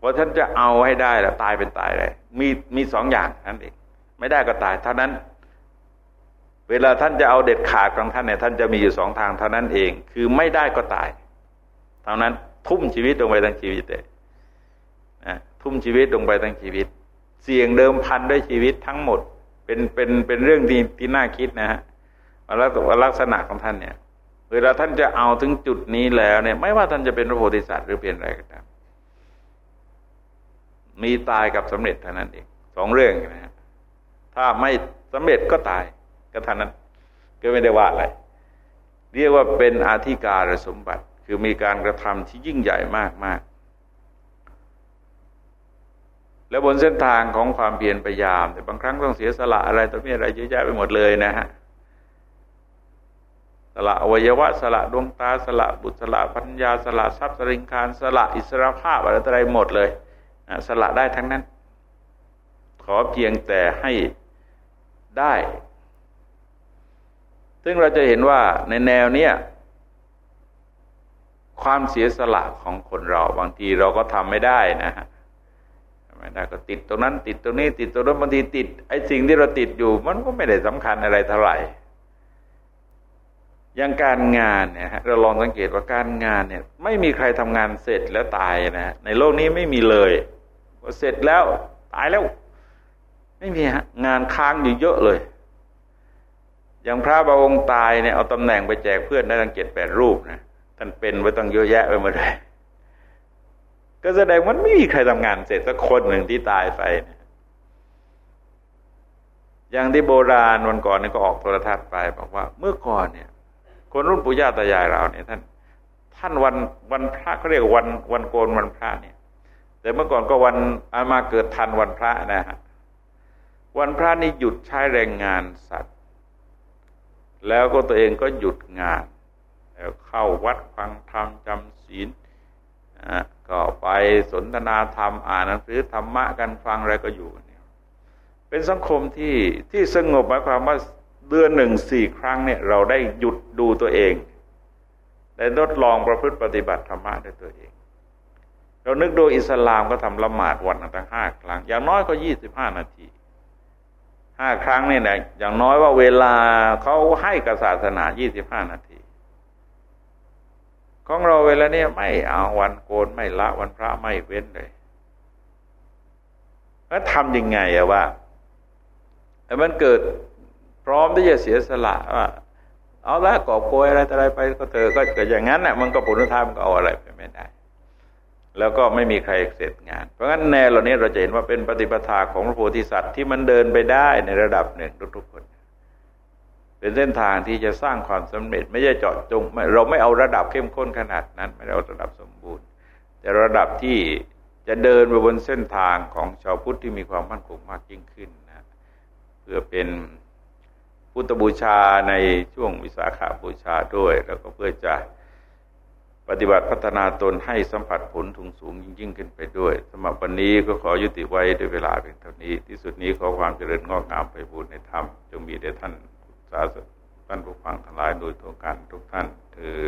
Speaker 1: พอท่านจะเอาให้ได้แล้วตายเป็นตายเลยมีมีสองอย่างนั่นเอง ไม่ได้ก็ตายเท่านั้น เวลาท่านจะเอาเด็ดขาดของท่านเนี่ยท่านจะมีอยู่สองทางเท่านั้นเอง คือไม่ได้ก็ตาย เท่านั้นทุ่มชีวิตลงไปทั้งชีวิตเลยนะทุ่มชีวิตลงไปทั้งชีวิต เสี่ยงเดิมพันด้วยชีวิตทั้งหมด เป็นเป็นเป็นเรื่องที่ที่น่าคิดนะฮะว่าลักษณะของท่านเนี่ยเวลาท่านจะเอาถึงจุดนี้แล้วเนี่ย ไม่ว่าท่านจะเป็นพระโพธิสัตว์หรือเป็นอะไรก็ตามมีตายกับสำเร็จเท่านั้นเองสองเรื่องนะฮะ ถ้าไม่สำเร็จก็ตายก็ท่านั้น ก็ไม่ได้ว่าอะไร เรียกว่าเป็นอาธิการสมบัติ คือมีการกระทำที่ยิ่งใหญ่มากมากแล้วบนเส้นทางของความเพียรพยายาม แต่บางครั้งต้องเสียสละอะไรต่อมีอะไรเยอะแยะไปหมดเลยนะฮะสละอวัยวะสละดวงตาสละบุตรสละปัญญาสละทรัพย์สริงคารสละอิสรภาพอะไรต่ออะไรหมดเลยสละได้ทั้งนั้น ขอเพียงแต่ให้ ได้ ซึ่งเราจะเห็นว่าในแนวเนี้ยความเสียสละของคนเราบางทีเราก็ทำไม่ได้นะฮะไม่ได้ก็ติดตรงนั้น ติดตรงนี้ ติดตรงนั้นบางทีติดไอ้สิ่งที่เราติดอยู่ มันก็ไม่ได้สำคัญอะไรเท่าไหร่อย่างการงานเนี่ยเราลองสังเกตว่าการงานเนี่ย ไม่มีใครทำงานเสร็จแล้วตายนะในโลกนี้ไม่มีเลยเสร็จแล้วตายแล้ว ไม่มีฮะงานค้างอยู่เยอะเลย อย่างพระบาองค์ตายเนี่ยเอาตำแหน่งไปแจกเพื่อนได้ตั้งเจ็ดแปดรูปนะท่านเป็นไว้ตั้งเยอะแยะไปหมดเลยก็แสดงว่าไม่มีใครทำงานเสร็จสักคนหนึ่งที่ตายไปยอย่างที่โบราณวันก่อนนี่ก็ออกโทรทัศน์ไปบอกว่า เมื่อก่อนเนี่ย คนรุ่นปู่ย่าตายายเราเนี่ยท่าน ท่านวันวันพระเขาเรียกวันวันโกนวันพระเนี่ย แต่เมื่อก่อนก็วันอามาเกิดทันวันพระนะฮะ วันพระนี่หยุดใช้แรงงานสัตว์ แล้วก็ตัวเองก็หยุดงาน แล้วเข้าวัดฟังธรรมจำศีลก็ไปสนทนาธรรมอ่านหนังสือธรรมะกันฟังอะไรก็อยู่เนี่ยเป็นสังคมที่ที่สงบหมายความว่าเดือนหนึ่งสี่ครั้งเนี่ยเราได้หยุดดูตัวเองได้ทดลองประพฤติปฏิบัติธรรมะด้วยตัวเอง เรานึกดูอิสลามก็ทำละหมาดวันตั้งห้าครั้ง อย่างน้อยก็ยี่สิบห้านาที ห้าครั้งนี่นะอย่างน้อยว่าเวลาเขาให้กับศาสนายี่สิบห้านาที ของเราเวลาเนี่ยไม่เอาวันโกนไม่ละวันพระไม่เว้นเลยแล้วทำยังไงอะว่าแต่มันเกิดพร้อมที่จะเสียสละว่าเอาละกอบโกยอะไรอะไรไปก็เธอก็เกิดอย่างนั้นน่ะมันก็ผลธรรมก็เอาอะไรไปไม่ได้ แล้วก็ไม่มีใครเสร็จงาน เพราะงั้นแนวเหล่านี้เราจะเห็นว่าเป็นปฏิปทาของพระโพธิสัตว์ที่มันเดินไปได้ในระดับหนึ่งทุกๆคน เป็นเส้นทางที่จะสร้างความสำเร็จ ไม่ใช่เจาะจงเราไม่เอาระดับเข้มข้นขนาดนั้น ไม่เอาระดับสมบูรณ์ แต่ระดับที่จะเดินไปบนเส้นทางของชาวพุทธที่มีความมั่นคงมากยิ่งขึ้นนะเพื่อเป็นพุทธบูชาในช่วงวิสาขาบูชาด้วย แล้วก็เพื่อจะ ปฏิบัติพัฒนาตนให้สัมผัสผลถุงสูงยิ่งขึ้นไปด้วยสำหรับวันนี้ก็ขอยุติไว้ด้วยเวลาเพียงเท่านี้ ที่สุดนี้ขอความเจริญงอกงามไปบูรณในธรรมจงมีแด่ท่านสาธุท่านผู้ฟังทั้งหลายโดยทั่วกันทุกท่านเธอ